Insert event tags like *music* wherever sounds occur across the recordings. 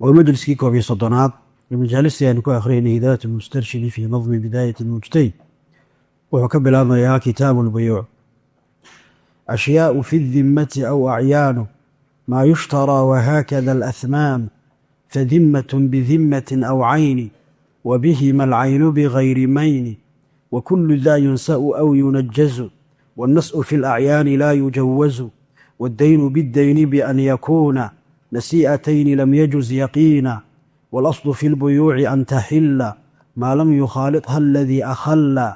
waa majliskii koob iyo soddonaad ee majaalistii aynu ku akhriyayna hidaayat lmustarshidi fii nadmi bidaayat lmujtayd wuxuu ka bilaabmayaa kitaabu lbuyuuc ashyaau fi dimmati aw acyaanu maa yushtaraa wahaakada alahmaam fadimmat bidimmatin aw cayni wabihima alcaynu bigayri mayni wakulu daa yunsa'u aw yunajazu wاnnas'u fi alacyaani laa yujawazu waاddaynu biاddayni bian yakuuna نسيئتين لم يجز يقينا والأصل في البيوع أن تحل ما لم يخالطها الذي أخل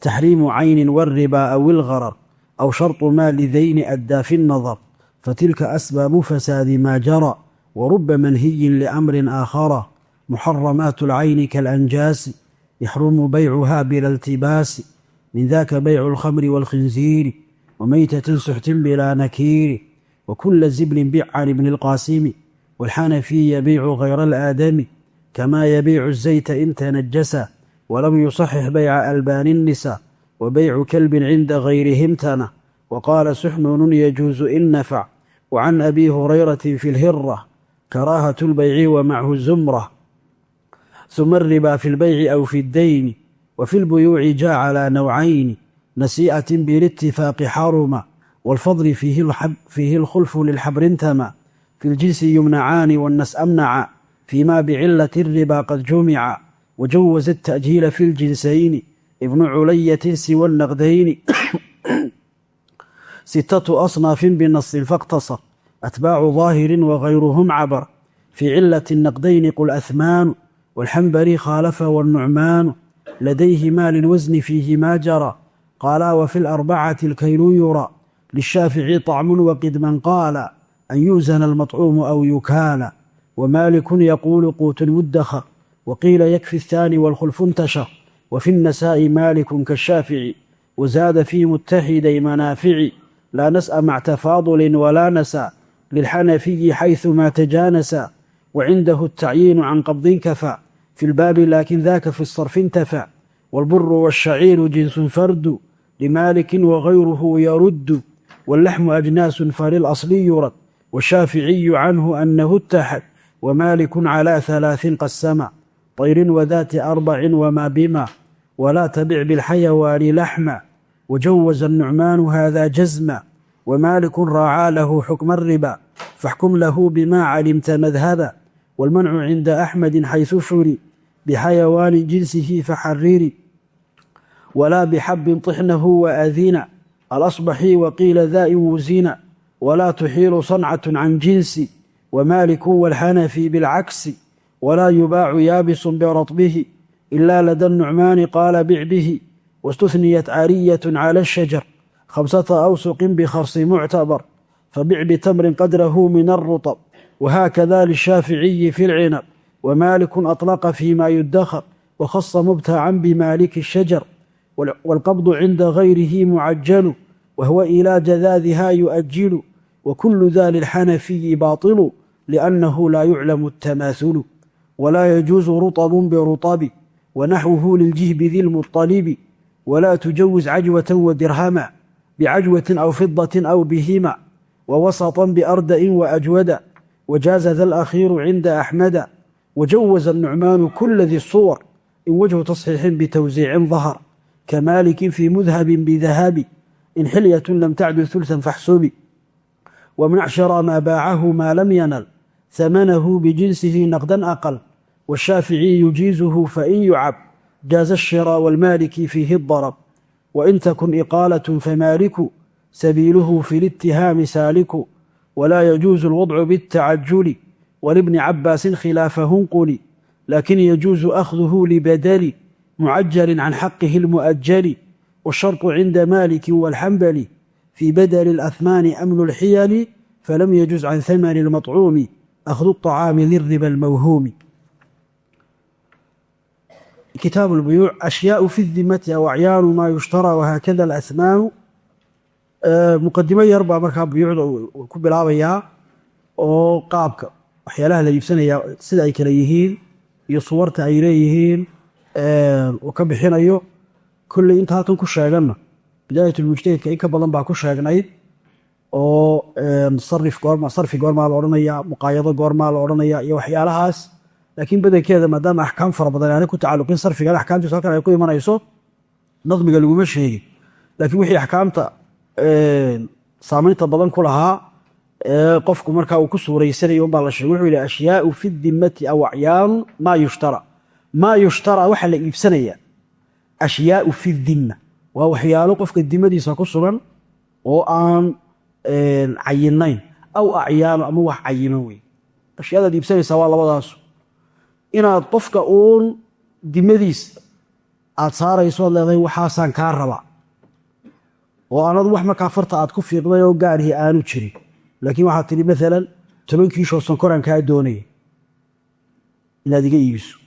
تحريم عين والربا أو الغرر أو شرط ما لذين أدى في النظر فتلك أسباب فساد ما جرى ورب منهي لأمر آخر محرمات العين كالأنجاس يحرم بيعها بلا التباس من ذاك بيع الخمر والخنزير وميتة سحت بلا نكير وكل زبل بيع عن ابن القاسم والحنفي يبيع غير الآدم كما يبيع الزيت إن تنجس ولم يصحح بيع ألبان النساء وبيع كلب عند غيرهم تنى وقال سحنون يجوز إن نفع وعن أبي هريرة في الهرة كراهة البيع ومعه الزمرة ثم الربا في البيع أو في الدين وفي البيوع جاء على نوعين نسيئة بالاتفاق حرم والفضل فيه, الحب فيه الخلف للحبر انتمى في الجنس يمنعان والنس أمنع فيما بعلة الربا قد جمع وجوز التأجيل في الجنسين ابن علية سوى النقدين ستة أصناف بنص فاقتصر أتباع ظاهر وغيرهم عبر في علة النقدين قل أثمان والحنبري خالف والنعمان لديه ما للوزن فيه ما جرى قالا وفي الأربعة الكيل يرى للشافعي طعم وقد من قال أن يوزن المطعوم أو يكال ومالك يقول قوت مدخر وقيل يكفي الثاني والخلف انتشر وفي النساء مالك كالشافعي وزاد في متحدي منافع لا نسأ مع تفاضل ولا نسى للحنفي حيث ما تجانسا وعنده التعيين عن قبض كفى في الباب لكن ذاك في الصرف انتفع والبر والشعير جنس فرد لمالك وغيره يرد واللحم أجناس فللأصل يرد والشافعي عنه أنه اتحد ومالك على ثلاث قسما طير وذات أربع وما بما ولا تبع بالحيوان لحما وجوز النعمان هذا جزما ومالك راعى له حكم الربا فاحكم له بما علمت مذهبا والمنع عند أحمد حيث شري بحيوان جنسه فحرري ولا بحب طحنه وأذينا الأصبحي وقيل ذا وزين ولا تحيل صنعة عن جنس ومالك والحنفي بالعكس ولا يباع يابس برطبه إلا لدى النعمان قال بع به واستثنيت عارية على الشجر خمسة أوسق بخرص معتبر فبع بتمر قدره من الرطب وهكذا للشافعي في العنب ومالك أطلق فيما يدخر وخص مبتعا بمالك الشجر والقبض عند غيره معجل وهو إلى جذاذها يؤجل وكل ذا للحنفي باطل لأنه لا يعلم التماثل ولا يجوز رطب برطب ونحوه للجهب ذي المطلب ولا تجوز عجوة ودرهما بعجوة أو فضة أو بهما ووسطا بأردأ وأجودا وجاز ذا الأخير عند أحمد وجوز النعمان كل ذي الصور إن وجه تصحيح بتوزيع ظهر كمالك في مذهب بذهاب إن حلية لم تعدل ثلثا فاحسبي ومن أعشر ما باعه ما لم ينل ثمنه بجنسه نقدا أقل والشافعي يجيزه فإن يعب جاز الشراء والمالك فيه الضرب وإن تكن إقالة فمالك سبيله في الاتهام سالك ولا يجوز الوضع بالتعجل ولابن عباس خلافه انقل لكن يجوز أخذه لبدل معجل عن حقه المؤجل والشرط عند مالك والحنبل في بدل الأثمان أمن الحيل فلم يجز عن ثمن المطعوم akhdu الطacaami liriba اlmawhuumi kitaabu اlbuyuuc ashyaau fi dimati aw acyaanu maa yushtaraa wahaakada alasmaanu muqadimo yar baa markaa buyuucda ku bilaabayaa oo qaabka waxyaalaha la iibsanayaa sida ay kale yihiin iyo suwarta ay leeyihiin uu ka bixinayo kolley inta halkan ku sheeganna bidaayatulmujtahidka in ka badan baa ku sheegnayd oo sarfi goormaa la odhanaya muqaayado goormaa la odhanaya iyo waxyaalahaas. Laakiin badankeeda maadaama axkaam fara badan aanay ku tacalluqin sarfigan axkaamtiisu halkan ay ku imanayso nadmiga laguma sheegin. Laakiin wixii axkaamta saamaynta badan ku lahaa qofku markaa uu ku suuraysanayo unbaa la sheegay wuxuu yidhi ashyaau fi dimmati aw acyaanu maa yushtara maa yushtaraa waxaa la iibsanaya ashyaau fi dimma. Waa waxyaalo qofka dimadiisa ku sugan oo aan cayinayn aw acyaanu ama wax cayiman wey ashyaadaad iibsanaysaa waa labadaasu. Inaad qofka uun dimadiis aad saarayso ad leedahay waxaasaan kaa rabaa. Oo aanadu wax markaa farta aad ku fiiqday oo gaarhii aanu jirin. Laakiin waxaad tidhi maalan toban kiishoo sonkoraan kaa doonaya inaad iga iibiso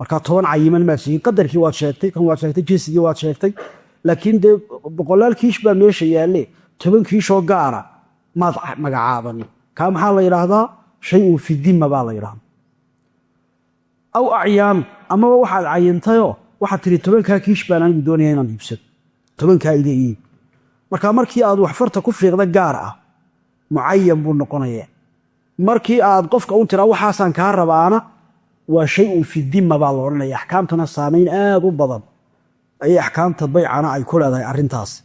markaa toban cayiman maad sheegin qadarkii waad sheegtay kan waad sheegtay jinsigii waad sheegtay. Laakiin dee boqolaal kiish baa meesha yaalle toban kiishoo gaara maad magacaabanin kaa maxaa la yidhaahdaa? Shay un fidima baa la yidhahda aw acyaanu amaba waxaad cayintayoo waxaad tidhi tobankaa kiish baan anigu doonaya inaan iibsado. Tobankaa iib. Markaa markii aad wax ku fiiqda gaar ah mucayan buu noqonayaa. Markii aad qofka u tiraa waxaasaan kaa rabaana waa shay un fidima baa la odhanaya axkaamtana saamayn aad u badan. Ayay axkaamta baycana ay ku leedahay arrintaas.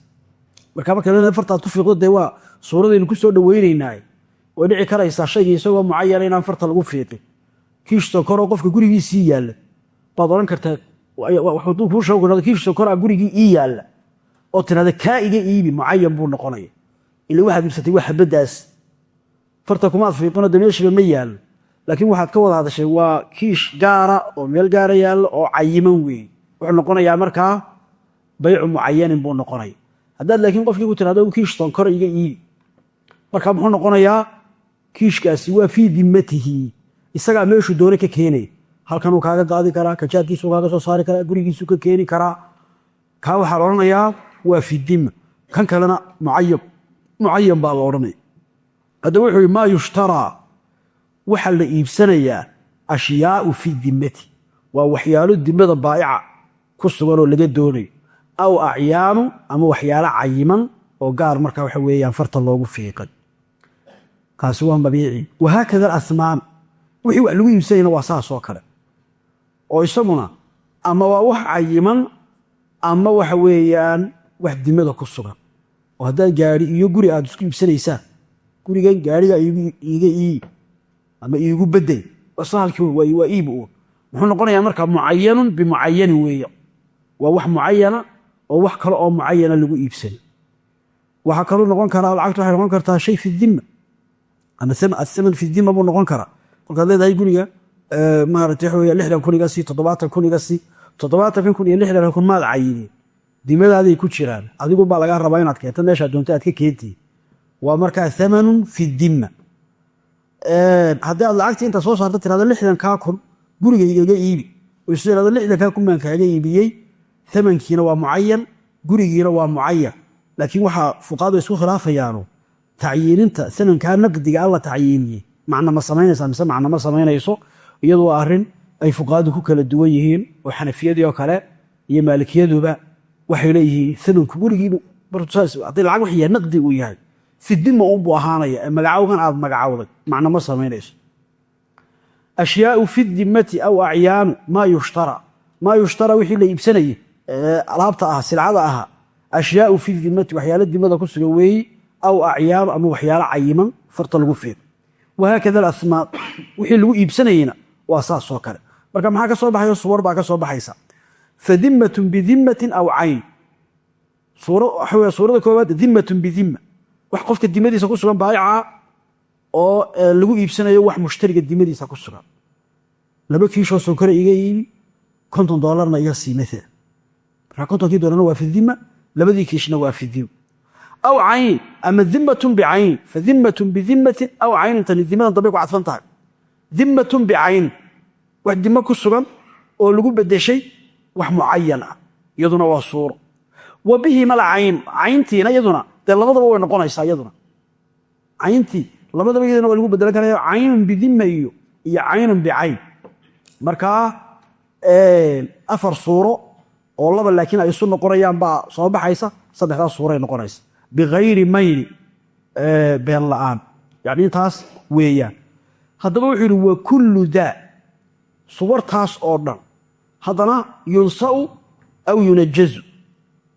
Marka marka fartaad ku fiiqdo dee waa suuradaynu ku soo dhoweynaynaa way dhici karaysaa shaygii isagoo mucayana inaan farta lagu fiiqin. Kiish sokoroo qofka gurigiisii yaalla. Baad odhan kartaa kuu sheeg kiish sokoraa gurigii ii yaalla. Oo tirahda kaa iga iibi mucayan buu noqonaya. Ila waxaad iibsatay waa farta kumaad fiiqino meeshiba ma yaallo laakiin waxaad ka wada hadashay waa kiish gaara oo meel gaara yaallo oo cayiman weeye wuxuu noqonayaa markaa baycu mucayanin buu noqonaya haddaad laakiin qofkii ku tirahdo kiish sonkora iga iibi markaa muxuu noqonayaa kiishkaasi waa fii dimmatihi. Isagaa meeshuu doone ka keenaya halkanuu kaaga qaadi karaa kajaadkiisuu kaaga soo saari karaa gurigiisuu ka keeni karaa. Kaa waxaa la odhanayaa waa fi dimma kan kalena mucayan baa la odhanaya haddaba wuxuu yihi maa yushtaraa waxaa la iibsanayaa ashyaau fi dimmati. Waa waxyaalo dimmada baa'ica ku sugan oo laga doonayo aw acyaanu ama waxyaalo cayiman oo gaar markaa waxa weeyaan farta loogu fiiqay kaasi waa mabiici. Wahaakada alasmaan wixii wax lagu iibsanayna waa saas oo kale. Oo isaguna ama waa wax cayiman ama waxa weeyaan wax dimada ku sugan. Oo haddaad gaari iyo guri aad isku iibsanaysaan gurigan gaariga iiga iib ama iigu halkii waa iib muxuu noqonayaa markaa mucayanun bimucayanin weeya waa wax mucayana oo wax kale oo mucayana lagu iibsana waxaa kaluu noqon karaa lacagtu waxay noqon kartaa shay fi dimma. Ama asaman fi dimma buu noqon karaa. Kolkaad leedahay guriga maarata waxa weya lixdan kun iga sii toddobaatan kun iga sii toddobaatankan kun iyo lixdan kun maad cayineen dimmadaaday ku jiraan. Adigu baa lagaa rabaa inaad keento meeshaad doonto aad ka keentii waa markaa amanun fi dimma haddii aad lacagtii intaad soo saarta tirahdo lixdankaa kun guriga igaga iibi. Oo isu tirahdo lixdankaa kun baan kaaga iibiyey. Amankiina waa mucayan gurigiina waa mucayan laakiin waxaa fuqaadu isku khilaafayaano tacyiininta amankaa naqdiga alla tacyiiniyey. Macna ma samaynaysaa mise macna ma samaynayso? Iyadu waa arrin ay fuqaadu ku kala duwan yihiin oo xanafiyadii oo kale iyo maalikiyaduba waxay leeyihiin amanku gurigiibu haddii lacag wax yahay naqdi uu yahay fidima unbuu ahaanaya ee magacowgan aad magacowday macna ma samaynayso. Ashyaau fi dimmati aw acyaanu maa yushtara. Maa yushtara wixii la iibsanayey alaabta ah silcada ahaa ashyaau fi dimmati waxyaalo dimada ku sugan weeyi aw acyaanu ama waxyaalo cayiman farta lagu fiiq wahaakada alasmaa wixii lagu iibsanayeyna waa saas oo kale. Marka maxaa ka soo baxayo suwar baa ka soo baxaysa? Fadimmatun bidimmatin aw cayn. Suurada koowaad dimmatun bidimma wax qofka dimadiisa ku sugan baayica oo lagu iibsanayo wax mushtariga dimadiisa ku sugan. Laba kiishoo sonkore iga iibi konton doolarna iga sii maala markaa kontonkii doolarna waa fidima labadii kiishna waa fidim aw cayn ama dimatun bicayn fa dimatun aw caynintani dimadan dambay ku tahay. Dimatun bicayn wax dimo ku sugan oo lagu bedeshay wax mucayan ah iyaduna waa suuro. Wa bihimal cayn cayntiina iyaduna dee labadaba way noqonaysaa iyaduna. Cayntii labadaba iyaduna waa lagu bedelan karaya caynun bidima iyo iyo caynun bicayn. Markaa afar suuro oo laba laakiin ay isu noqonayaan baa soo baxaysa saddexdaas suuray noqonaysa. Biayri mayni been la'aan. Yani intaas weeyaan. Haddaba wuxuu yidhi wa kullu daa suwartaas oo dhan. Haddana yunsa'u aw yunajazu.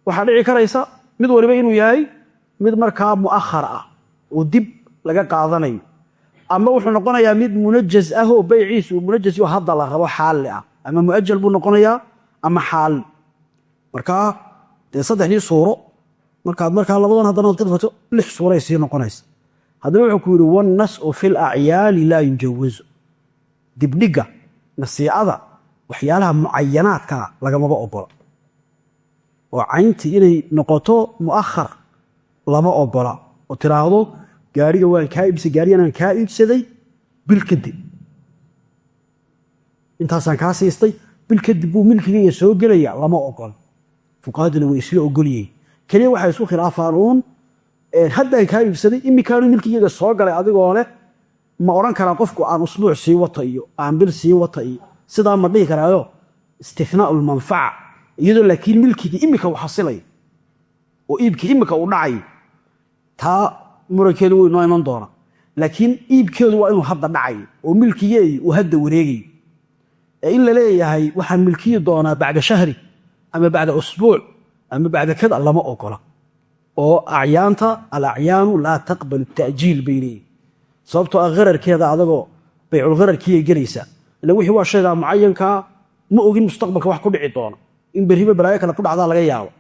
Waxaa dhici karaysa mid waliba inuu yahay mid markaa mu'ahar ah oo dib laga qaadanayo. Ama wuxuu noqonayaa mid munajaz ah oo bayciisu uu munajas hadda la rabo xaalli ah. Ama mu'ajal buu noqonayaa ama xaalli markaa dee suuro. Markaad markaa labadan haddana ad ka dafato lix suuray sii noqonaysa. Haddana wuxuu ku yidhi wannasu fi lacyaani laa yujawazu dibdhigga nasiicada waxyaalaha mucayanaadkaa lagamaba ogola. Oo cayntii inay noqoto mu'ahar lama ogola. Oo tiraahdo gaariga waan kaa iibsay gaariganaan kaa iibsaday bil kadib. Intaasaan kaa siistay bil kadib buu milkigaya soo gelaya lama ogola fuqahaduna way isla ogolyihiin keliya waxay isku khilaafaan haddaan kaa iibsaday imikaanu milkiyaga soo galay adigoo leh ma odhan karaa qofku aan usbuuc sii wata iyo aan bil sii wata iyo sidaa ma dhihi karaayo istinaau lmanfaca iyadoo laakiin milkigii imika u xasilay oo iibkii imika uu dhacay taa murankeedu wuu inoo iman doona laakiin iibkeedu waa inuu hadda dhacay oo milkigeedii uu hadda wareegay ee in la leeyahay waxaan milkiyi doonaa bacda shahri ama bacda usbuuc ama bacda kada lama ogola. Oo acyaanta alacyaanu laa taqbalu ta'jiil bay sababtoo ah hararkeeda adagoo bayculhararkiiyay gelaysaa ila wixii waa shaygaa mucayankaa ma ogin mustaqbalka wax ku dhici doona. In berriba balaayo kale ku dhacdaa laga yaabo.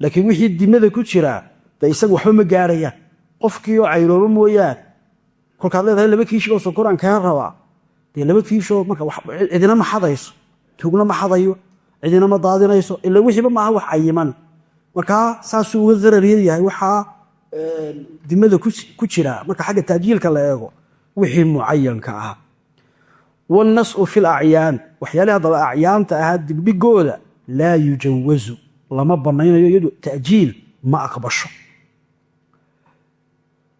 Laakiin wixii dimada ku jiraa dee isaga waxba ma gaarayaan qofkiioo cayroobo mooyaan kolkaad leedahay laba kiishoo sonkoraan kaa rabaa. Dee laba kiishoo marka cidina ma xadayso. Tuugna ma xadayo. Cidina ma daadinayso. Ila wixiiba maaha wax cayiman. Markaa saasuu uga dararya yahay waxaa dimada ku jira. Marka xagga taajiilka la eego wixii mucayanka ah. Wاlnasu fi lacyaan waxyaalihi haddaba acyaanta ahaa dibdhigooda laa yujawazu. Lama banaynayo iyadu. Ta'jiil ma aqbasho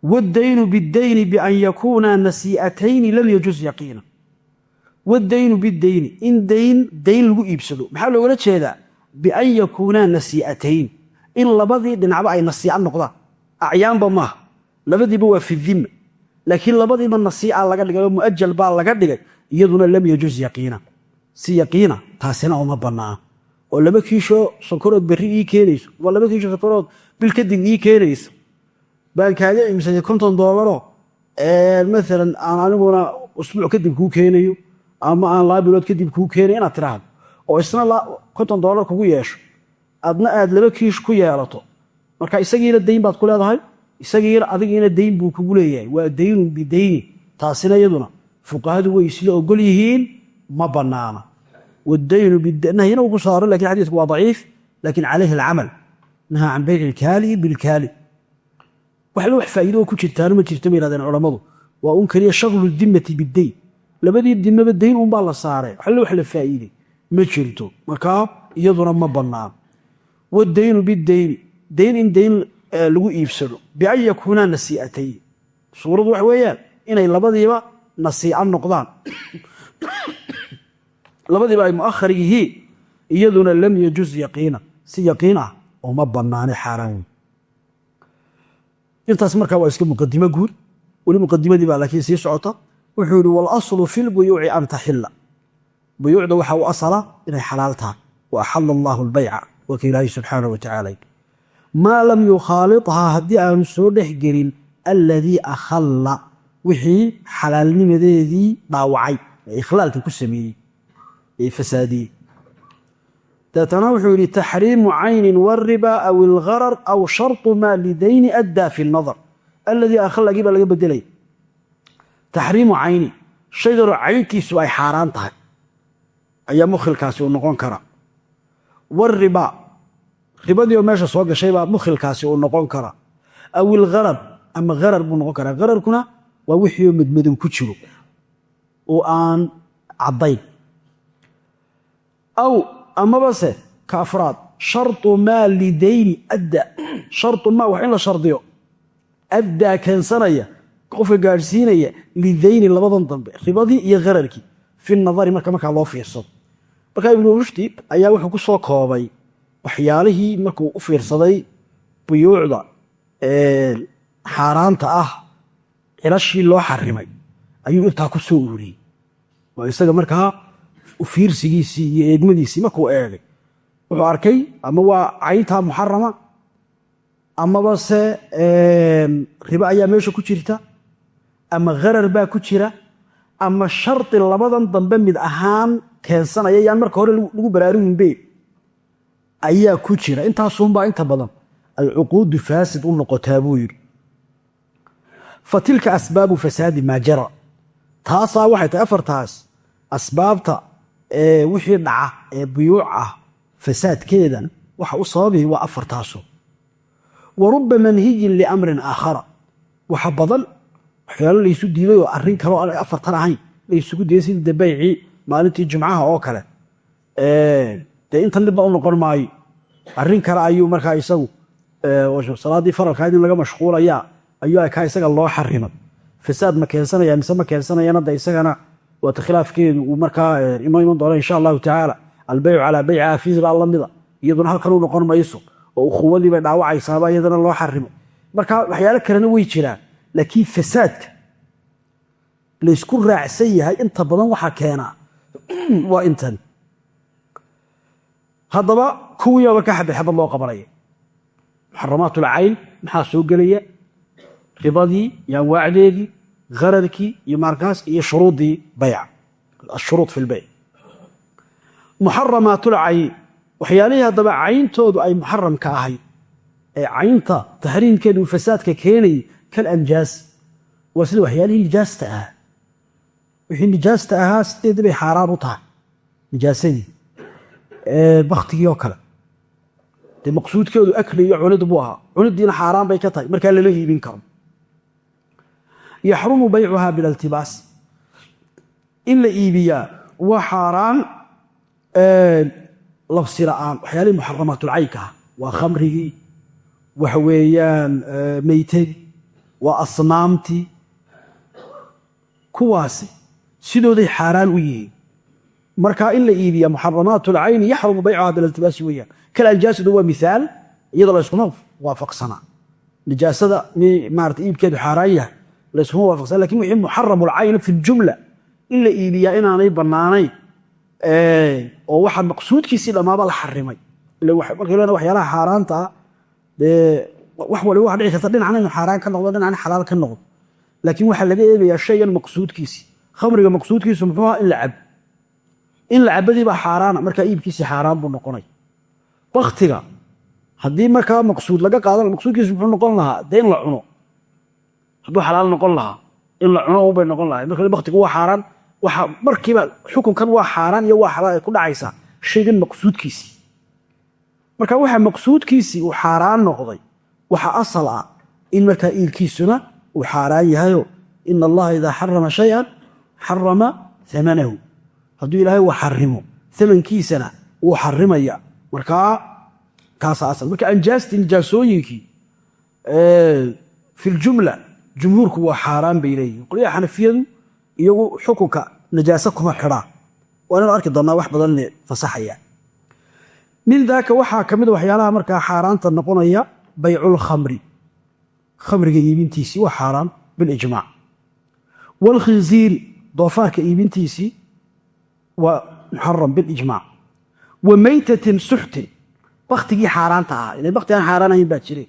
wاdaynu bاdayni ban yakuuna nasii'atayni lam yajuz yaqiina wadaynu bidayni in dayn dayn lagu iibsado maxaa loogala jeedaa bian yakuunaa nasii'atayn in labadii dhinacba ay nasiica noqdaan acyaanba maaha labadiiba waa fi dima laakiin labadiiba nasiica laga dhigay oo muajal baa laga dhigay iyaduna lam yajuz yaqiina si yaqiina taasina uma bannaa oo laba kiishoo sankarood berri ii keenayso ama laba kiishoo sankarood bil kadib ii keenaysa baan kaaga iibsaday konton doolaroo maalan aan aniguna usbuuc kadib kuu keenayo ama aan laba bilood kadib kuu keenayo inaad tiraahdo. Oo isna konton doolar kugu yeesho. Adna aad laba kiish ku yeelato. Marka isagiina dayn baad ku leedahay isagiina adigiina dayn buu kugu leeyahay. Waa daynun bidayni taasina iyaduna fuqahadu way isla ogol yihiin ma banaana wdaynu nahyina uu ku saaro laakiin xadiisku waa daciif laakiin calayhi alcamal. Nahaa can bayci ilkaali bilkaali wax la wax faa'iido oo ku jirtaano ma jirto bay yihahdeen culammadu. Waa un keliya shaglu dimmati bidayn labadii dimaba dayn unbaa la saaray. Wax la wax la faa'iiday. Ma jirto. Markaa iyaduna ma banaano wdaynu bidayni dayn in dayn lagu iibsado. Bian yakuunaa nasii'atayn suuradu wax weeyaan inay labadiiba nasiica noqdaan. Labadiiba ay muahar yihiin. Iyaduna lam yajuz yaqiina si yaqiin ah uma banaane xaaraan intaas markaa waa iska muqadimo guud weli muqadimadii baa laakiin sii socota. Wuxuu yihi walaslu fi lbuyuuci an taxila buyuucda waxa u asala inay xalaal tahay. Wa axala allaahu albayca waa ka ilaahay subxaana wa tacaala maa lam yukhaalidhaa haddii aanu soo dhex gelin alladii akhalla wixii xalaalnimadeedii dhaawacay ee ikhlaalka ku sameeyey ee fasaadiyey deetana wuxuu yidhi taxriimu caynin wariba aw ilgharar aw sharطu maa lidayni addaa fi nadar. Alladii akhallagii baa laga bedelaya taxriimu cayni. Shayganoo cayntiisu ay xaaraan tahay. Ayaa mukhilkaasi uu noqon karaa wariba ribadii oo meesha soo gashay baa mukhilkaasi uu noqon karaa aw ilgharar ama harar buu noqon karaa. Hararkuna waa wixiioo madmadow ku jiro. Oo aan caddayn aw amabase ka afraad. Sharطu maa lidayni adda. Sharطu maa wax in la shardiyo. Addaa keensanaya qofka gaadhsiinaya lidayni labadan dambe. Ribadii iyo hararkii fi nadari marka markaa loo fiirsado markaa ibnu rushdi ayaa wuxuu ku soo koobay waxyaalihii markuu u fiirsaday buyuucda xaaraanta ah cilashii loo xarimay. Ayuu intaa ku soo ururiyey waa isaga markaa fiirsigiisii iyo eegmadiisii markuu eegay. Wuxuu arkay ama waa cayntaa muxarama amaba se ribo ayaa meesha ku jirta? Ama harar baa ku jira? Ama shardi labadan dambe mid ahaan keensanaya yaan marka hore lagu baraaruginbe ayaa ku jira. Intaasuunbaa inta badan ay cuquudu faasid u noqotaa buu yidhi. Fa tilka asbaabu fasaadi maa jara. Taasaa waxay tahay afartaas asbaabta wixii dhaca ee buyuuc ah fasaadkeedan waxa u sababihi waa afartaasu. Wa ruba manhiyin liamrin aakhara. Waxa badan waxyaalo laysu diiday oo arrin kaleo aan afartan ahayn laysugu diiday sidii de maalintii jumcaha oo kale. Dee intan dhibba u noqon maayo. Arrin kale ayuu markaa isagu salaaddii faralkaad in laga mashquulayaa ayuu kaa isaga loo xarimay fasaad ma keensanaya mise ma keensanayana de isagana waata khilaafkeedu uu markaa inoo iman doona insha allahu tacaala albeycu calaa beyci aafiis baa lamida iyaduna halkan u noqon mayso oo ukhuwadii bay dhaawacaysaaba iyadana loo xarimay marka waxyaalo kalena way jiraan laakiin fasaadka laysku raacsan yahay inta badan waxaa keenaa *clears throat* waa intan. Haddaba kuwiiba markaa xabad xabad loo qabanaya. Muxaramaat ulcayn maxaa soo gelaya? Ribadii iyo hararkii iyo markaas iyo shuruudii bayca ashuruud fi lbeyc muxaramaatlcayn waxyaalihii haddaba cayntoodu ay muxaramka ahayd ee caynta tahriimkeedu fasaadka keenayay kal anjaas waa sida waxyaalihii nijaasta ahaa. Wixii nijaasta ahaa sideedii bay xaaraan u tahay nijaasadii baktigii oo kale. Dee maqsuudkeedu akli iyo cunid buu ahaa cunidiina xaaraan bay ka tahay markaa lala iibin karo yaxrumu baycuhaa bilaltibaas. In la iibiyaa waa xaaraan labsi la'aan waxyaalihii muxaramaatulcaynka ah. Waa khamrigii waxa weeyaan meytadii waa asnaamtii. Kuwaasi sidooday xaaraan u yihiin. Markaa in la iibiya muxaramaat lcayni yaxrumu baycuhaa bilaltibaasi weeyaan. Kalanjaasadu waa miaal iyadoo layskuma waafaqsanaa nijaasada layskuma waafaqsana laakiin wixii muxaramu lcayni fi ljumla in la iibiyaa inaanay bannaanayn oo waxa maqsuudkiisii dhammaaba la xarimay. Markay leena waxyaalaha xaaraanta ah dee wax waliba waxa dhici karta dhinacna inu xaaraan ka noqdo dhinacna xalaal ka noqdo. Laakiin waxaa laga eegayaa shaygan maqsuudkiisii. Khamriga maqsuudkiisu muxuu aha in la cabo in la cabadiibaa xaaraana markaa iibkiisii xaaraan buu noqonay. Baktiga haddii markaa maqsuud laga qaadan maqsuudkiisu hadduu xalaal noqon lahaa in la cuno unbay noqon lahay marka baktigu waa xaaraan waxa markiiba xukunkan waa xaaraan iyo waa xalaal ku dhacaysaa shaygan maqsuudkiisii. Marka waxa maqsuudkiisii uu xaaraan noqday waxa asal ah in markaa iilkiisuna uu xaaraan yahayo ina allaha idaa xarama shayan xarama amanahu hadduu ilaahay uu xarimo amankiisana wuu xarimaya markaa kaasa asal. Marka anjaastii nijaasooyinkii fi ljumla jumhuurku waa xaaraan bay leeyihiin qolyaha xanafiyadu iyagu xukunka najaaso kuma xidhaa waa inanu arki doonnaa wax badan ina fasaxaya. Min daaka waxaa ka mid waxyaalaha markaa xaaraanta noqonaya bayculkhamri khamriga iibintiisii waa xaaraan bilijmaac waalkhinziiri doofaarka iibintiisii waa muxaram bilijmaac wa meytatin suxtin baktigii xaaraanta ahaa. Ila bakti aan xaaraan ahayn baa jire.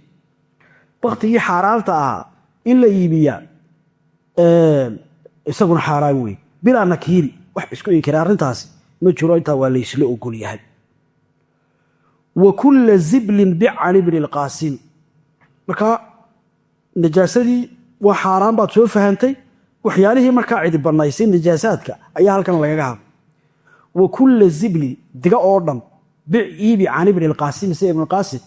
Baktigii xaaraanta ahaa in la iibiyaa isaguna xaaraan wey bilaa nakiiri wax isku inkira arrintaasi ma jiro intaa waa laysla ogol yahay. Wa kulla ziblin bican ibni lqaasim markaa najaasadii waa xaaraan baad soo fahantay waxyaalihii markaa cidi bannaysay najaasaadka ayaa halkan lagaga hadlay. Wa kulla ziblin diga oo dhan bic iibi can ibni lqaasim sida ibnqaasim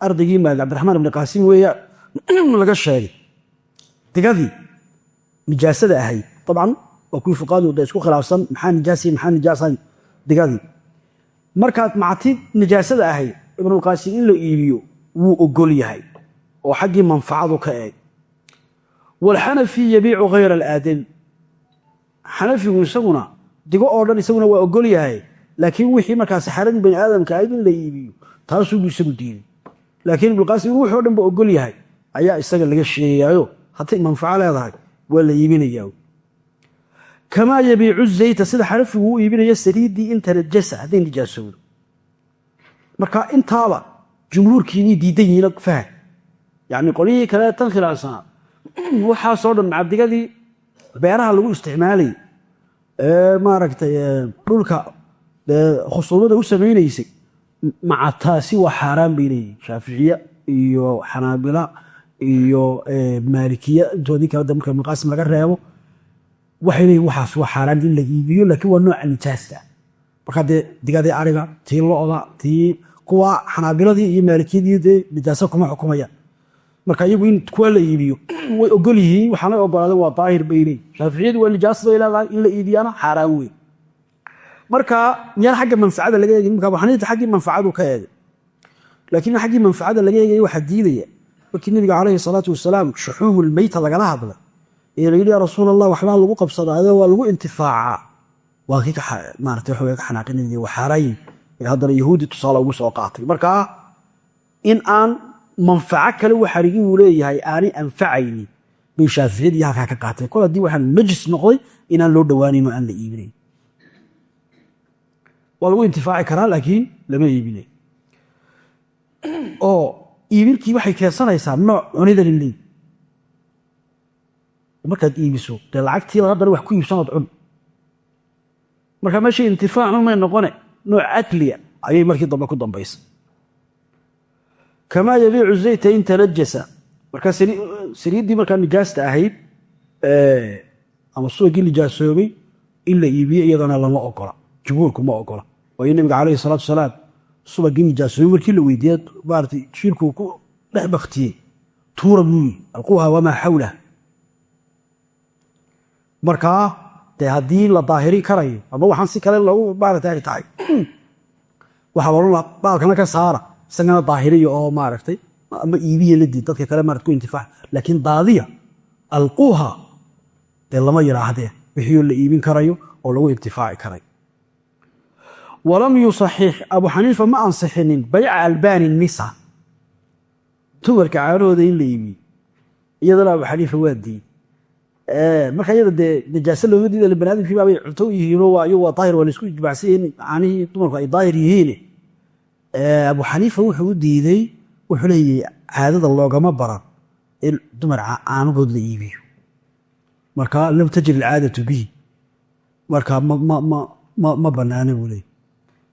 ardaygii maali cabdiraxmaan ibni qaasim weeya *clears throat* laga sheegay digadii nijaasada ahayd dabcan waa kuwii fuqaadu da isku khilaafsan maxaa nijaasay maxaa nijaasan? Digadii markaad mactid nijaasada ahayd ibnulqaasim in la iibiyo wuu ogol yahay oo xaggii manfacadu ka eeg. Waalxanafi yabiicu hayra alaadami xanafigu isaguna digo oo isaguna waa ogol yahay laakiin wixii markaa saxaaradii bani aadamka ahayd la iibiyo taasuubuu isagu diiday. Laakiin ibnuqaasim in wuxuu dhan ogol yahay ayaa isaga laga sheegayaayo hadday manfaco leedahay waa la iibinayaa. Kamaa yabiicu zayta sida xanafigu u iibinayo saliiddii in tanajasa hadday nijaasowdo marka intaaba jumhuurkiinay diidan yihiin faham. Yacni qolyihii kale tan khilaafsanaa. *clears throat* Waxaasoo dhan macabdigadii beeraha lagu isticmaalayay ee maaragtay dhulka khusuumada u samaynaysay maca taasi waa xaaraan bay leeyihiin shaaficiya iyo xanaabila iyo maalikiya marka maqaasim laga reebo waxay leeyihiin waxaas waa xaaraan in la iibiyo laakiin waa nooca nijaasta. Markaa dee digadii ariga tii lo'da tii kuwa xanaabiladii iyo maalikiyadii dee nijaasa kuma xukumayaan marka iyagu in kuwa la iibiyo way ogol yihiin waxaanay ogolaadeen waa daahir bay shaaficiyadu waa nijaasa bay leedahay in la iibiyaana xaaraan weyn. Marka miyaan xagga manfacada laga eegin marka waxaniita xaggii manfacadu ka eegay. Laakiin xaggii manfacada laga eegaya waxaa diidaya markii nabiga calayhi salaatu wasalaam shuxuumul meyta lagala hadla ee la yidhi yaa rasuul allah waxbaa lagu qabsadaayo waa lagu intifaacaa. Waa kii maarata waxawey ka xanaaqinaya waa xaaraayin ee haddana yahuudi tusaale ugu soo qaatay. Marka in aan manfaco kale waxarigi uu leeyahay aanay anfacaynin bay shaaficiyadii halkaa ka qaatay. Kol haddii waxaan najis noqday inaan loo dhowaanin oo aan la iibinayn waa lagu intifaaci karaa laakiin lama iibinay. *clears throat* Oo iibintii waxay keensanaysaa nooc cunida lileey markaad iibiso dee lacagtii laga dara wax ku iibsanood cun. Marka meesha intifaacun may noqone nooc akliya ayay markii dambe ku dambaysa. Kamaa yabiicu zayta in tanajasa markaa saliiddii markaa nijaasta ahayd ama subagii nijaasoobay in la iibiyo iyadana lama ogola jumhuurku ma ogola. Waayo nabiga calayhi salaatu wasalaam subagii nijaasoobay markii la weydiiye maarata shiirkuu ku dhex baktiyey tuura muuyi alquha wamaa xawlah markaa dee haddii la daahiri karayo ama waxaan si kale loogu maarata ay tahay waxaa baalkana ka saara isagana daahiriya oo maaragtay ama iibiya la diid dadka kale maarata ku intifaac laakiin daadiya alquha dee lama yidhaahdee wixii la iibin karayo oo lagu intifaaci karayo walam yusaxix abu xaniifa ma ansixinin bayca albaani nisa dumarka caanahooda in la iibiyo iyadana abu xaniifa waa diid marka iyada dee najaase looma diida banaadamkii baabay cunto u yihiinoo waayo waa daahir waa la isku ijmacsan yihiin caanihii dumarku ay daahir yihiin. Abu xaniifa wuxuu u diiday wuxuu leeyahy caadada loogama baran in dumar caanahood la iibiyo. Marka lam tajri alcaadatu bihi. Marka ma banaana buu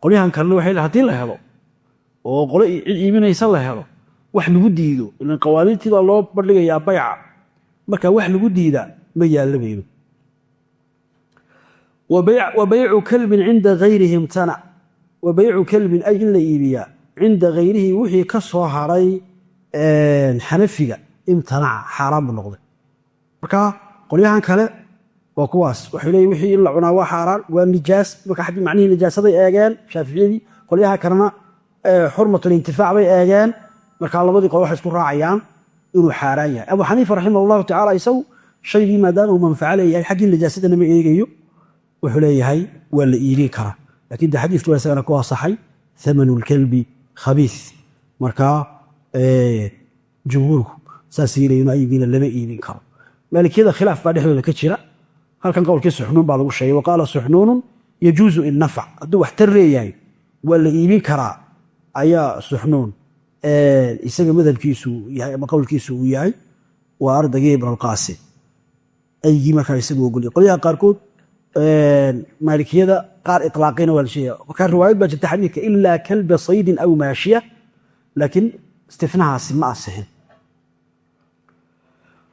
qolyahan kalena waxay haddii la helo oo qolo cid iibinaysa la helo wax lagu diido. Ilan qawaaniintii baa loo bandhigayaa bayca marka wax lagu diidaa ma yaalabayno wa baycu kalbin cinda hayrihi imtanac wa baycu kalbin ay in la iibiyaa. Cinda hayrihi wixii ka soo haray xanafiga imtanaca xaaraan buu noqday. Marka qolyahan kale waa kuwaas. Waxay leeyiin wixii in la cunaa waa xaaraan waa nijaas marka xaggii macnihii nijaasaday eegeen shaaficiyadii qolyaha kalena xurmatulintifaac bay eegeen. Marka labadii qole waxay isku raacayaan inuu xaaraan yahay. Abu xaniifa raximah allahu tacala isagu shaygii maadaama uu manfaco leeyahay xaggii najaasadana ma eegayo wuxuu leeyahay waa la iibin karaa. Lakin de xadiiski waa isagana ku asaxay amanu lkalbi khabiis. Marka jumhuurku saasay leeyiin aygiina lama iibin karo. Maalikiyada khilaaf baa dhexdooda ka jira halkan qowlkii suxnuun baa lagu sheegay waqaala suxnuunun yajuuzu in nafac. Hadduu wax tar leeyahay waa la iibin karaa ayaa suxnuun isaga madhabkiisu yahay ama qowlkiisu uu yahay waa ardaygii ibn alqaasim. Aygii markaa isagu ogolya qolyaha qaarkood maalikiyada qaar ilaaqayna waa la sheegaya markaa riwaayad baa jirta xadiidka ilaa kalba saydin aw maashiya laakiin istinahaasi ma asixin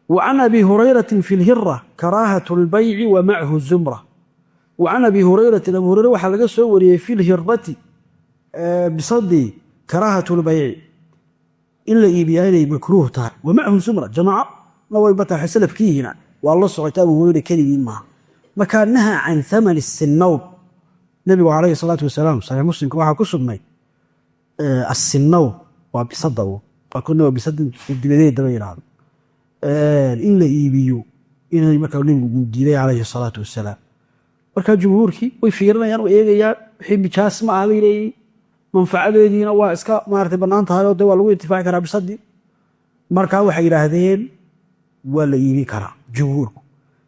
وعن أبي هريرة في الهرة كراهة البيع ومعه الزمرة وعن أبي هريرة أبو هريرة waxaa laga soo wariyey في الهرة بصدي كراهة البيع in la iibiyaa inay makruuh tahay wa macahum sumra jamaaco na way batahay salafkiihina waa la socota abu hureyre keligii maaha markaa naha can thamani sinawb nebigu calayhi salaatu wasalaam saxiix muslimka waxaa ku sugnay asinawb waa bisada waa kuna waa bisada dibadeedaba yidhaahdo in la iibiyo inay markaa nebigu diiday calayhi salaatu wasalaam. Markaa jumhuurkii way fiirinayaan way eegayaan wixii mijaas ma ah bay leeyihiin manfacadeediina waa iska maarata bannaan tahay oo de waa lagu intifaaci karaa bisadii markaa waxay yidhaahdeen waa la iibin karaa jumhuurku.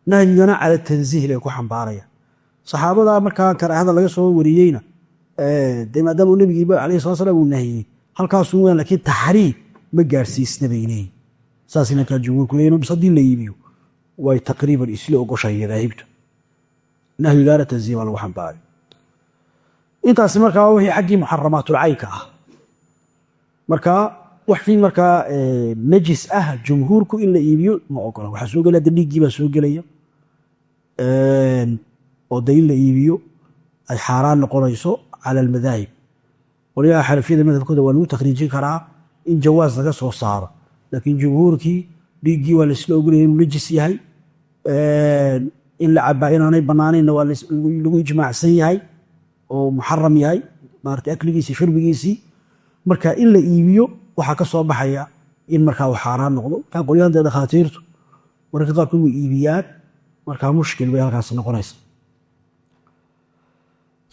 Nahyigana cala tansiih ku xambaarayaan. Saxaabadaa markaa karaahada laga soo wariyeyna dee maadaama nebigiiba alayhi sala slam uu nahiyey halkaasuu weyn lakiin taxriim ma gaarsiisna bay saasay markaa jumhuurku leeyihiin bisadii la iibiyo way taqriiban isla ogoshahay madaahibtu nahyigaana tansiih baa lagu xambaaray. Intaasi markaa waa wixii xaggii muxaramaatulcaynka ah. Markaa waxii markaa najis ah jumhuurku in la iibiyo ma ogola. Waxaa soo gelaya de dhiiggii baa soo gelaya. Oo de in la iibiyo ay xaaraan noqonayso cala almadaahib waligaa xanafiyada madhabkooda waa lagu takhriijin karaa in jawaas laga soo saaro laakiin jumhuurkii dhiiggii waa laisla ogolaya inuu najis yahay in la cabaa inaanay bannaanaynna waa lagu ijmaacsan yahay oo muxaram yahay maarata akligiisii shurbigiisii. Marka in la iibiyo waxaa ka soo baxaya in markaa uu xaaraan noqdo. Markaa qolyahan dee dhakhaatiirtu mararka way iibiyaan markaa mushkil bay halkaasi noqonaysa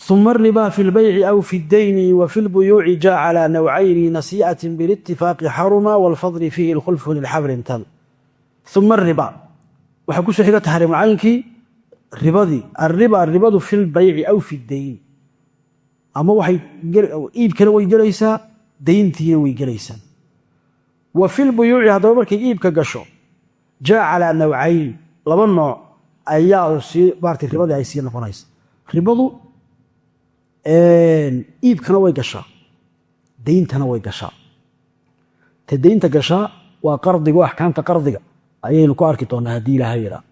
uma aribaa fi lbayci aw fi ddayni wa fi lbuyuuci jaa calaa nawcayni nasii'atin bilitifaaqi xaruma waalfadli fiihi lkhulfu lilxabrin tal uma aribaa waxaa ku soo xiga taxriimulcaynkii ribadii arriba ribadu fi lbayci aw fi ddayn ama waxay iibkana way gelaysaa dayntiina way gelaysaa wa fi lbuyuuci haddaba markay iibka gasho jaa calaa nawcayn laba nooc ayaa sii maarata ribadii ay iibkana way gashaa. Dayntana way gashaa. Ta daynta gashaa waa qardiga oo axkaamta qardiga. Ayaynu ku arki doonaa haddii ilaaha yidhaa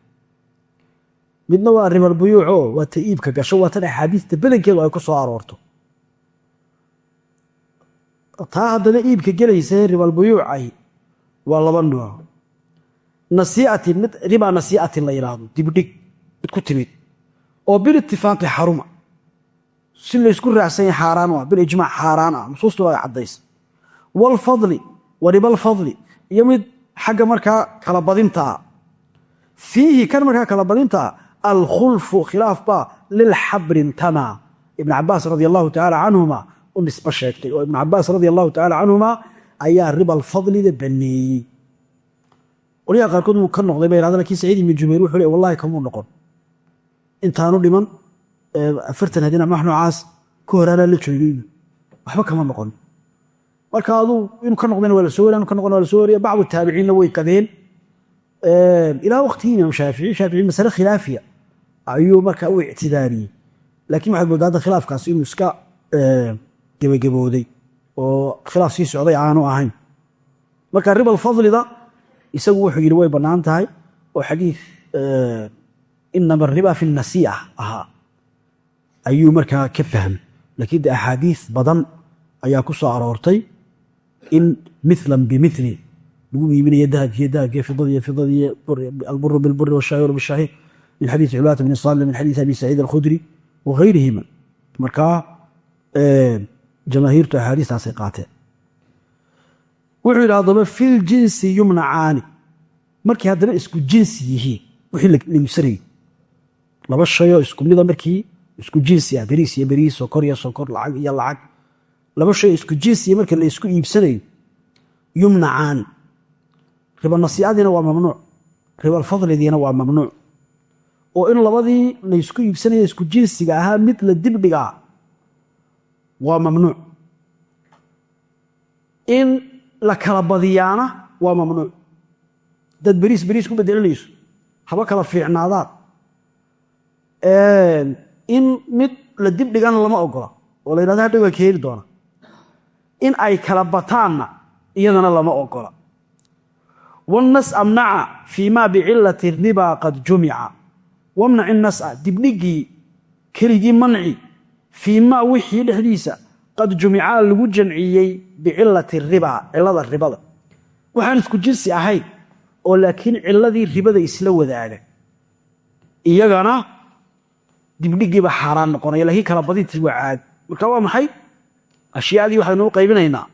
midna waa ribalbuyuuc oo waa ta iibka gasho waa tan axaadiista badankeedu ay ku soo aroorto. Taa haddana iibka gelaysa ribalbuyuucay waa laba nooc. Nasiiatin mid ribaa nasii'atin la yidhaahdo dibdhig mid ku timid. Oo bilitifaaqi xaruma si laysku raacsan yahay xaaraan u ah bilijmaac ah nusuustu ay caddaysa waalfadli wa ribalfadli iyo mid xagga markaa kala badinta ah. Kan markaa kala badinta ah alkhulfu khilaaf baa lilxabrin tama ibn cabaas radi allahu tacaala canhuma u nisbo sheegtay oo ibn cabaas radi allahu tacaala canhuma ayaa ribalfadlida baneeyey. Qolyaha ka noqday ba yhahda laakiin saciid ibni wuxuu le wallahi kamuu noqon intaanu dhiman afartan hadin ama wax noocaas ka horaanaa la joogayna waxba kama noqon. Marka aduu inuu ka noqdayna waa soo wariya ka la soo wariya bacdu taabiciinna way kadeen. Ilaa waqtigii imaam shaafici shaafici masale ayuu marka u ictidaariyey laakiin waxaad moodaa hadda khilaafkaasi inuu iska gebagabooday oo khilaaf sii socday aanu ahayn. Marka ribal fadlida isagu wuxuu yidhi way bannaan tahay oo xadiid inama riba fi nasiica ahaa ayuu markaa ka fahmay laakiin de axaadiis badan ayaa ku soo aroortay in milan bimili lagu iibinayo dahabkiiyo dahabkiiyo fidadiiyo fidadiiyo alburu bilburi washaahiru bishahiir min xadiisi culaata bni salim min xadiisi abi saciid alkhudri wahayrihima markaa jamaahiirtu axaadiistaasay qaateen. Wuxuu yidhi haddaba fil yumnacaani. Markay haddana isku jinsi yihiin wixii la iibsanayay laba shayoo isku mida markii isku jinsi ah beriis iyo beriis sokor iyo sokor lacag iyo lacag. Laba shay isku jinsiya marka la isku iibsanayo yumnacaani riba nasiicadiina waa mamnuuc. Ribalfadlidiina waa mamnuuc. Oo in labadii laysku iibsanaya isku jinsiga ahaa mid la dibdhigaa waa mamnuuc. In la kala badiyaana waa mamnuuc. Dad beriis beriis ku bedelanayso haba kala fiicnaadaan in mid la dibdhigana lama ogola oo la yidhahdo hadhow waa keeni doona. In ay kala bataanna iyadana lama ogola wاnas amnaca fii ma bicilati riba qad jumica. Wamnac inasa dibdhigii keligii manci fii maa wixii dhexdiisa qad jumicaa lagu jamciyey bicilati riba cilada ribada. Waxaan isku jinsi ahayn oo laakiin ciladii ribada isla wadaaga iyagana dibdhigiiba xaaraan noqonaya laakiin kala badintii waa caadi marka waa maxay? Ashyaadii waxaynuu qaybinaynaa.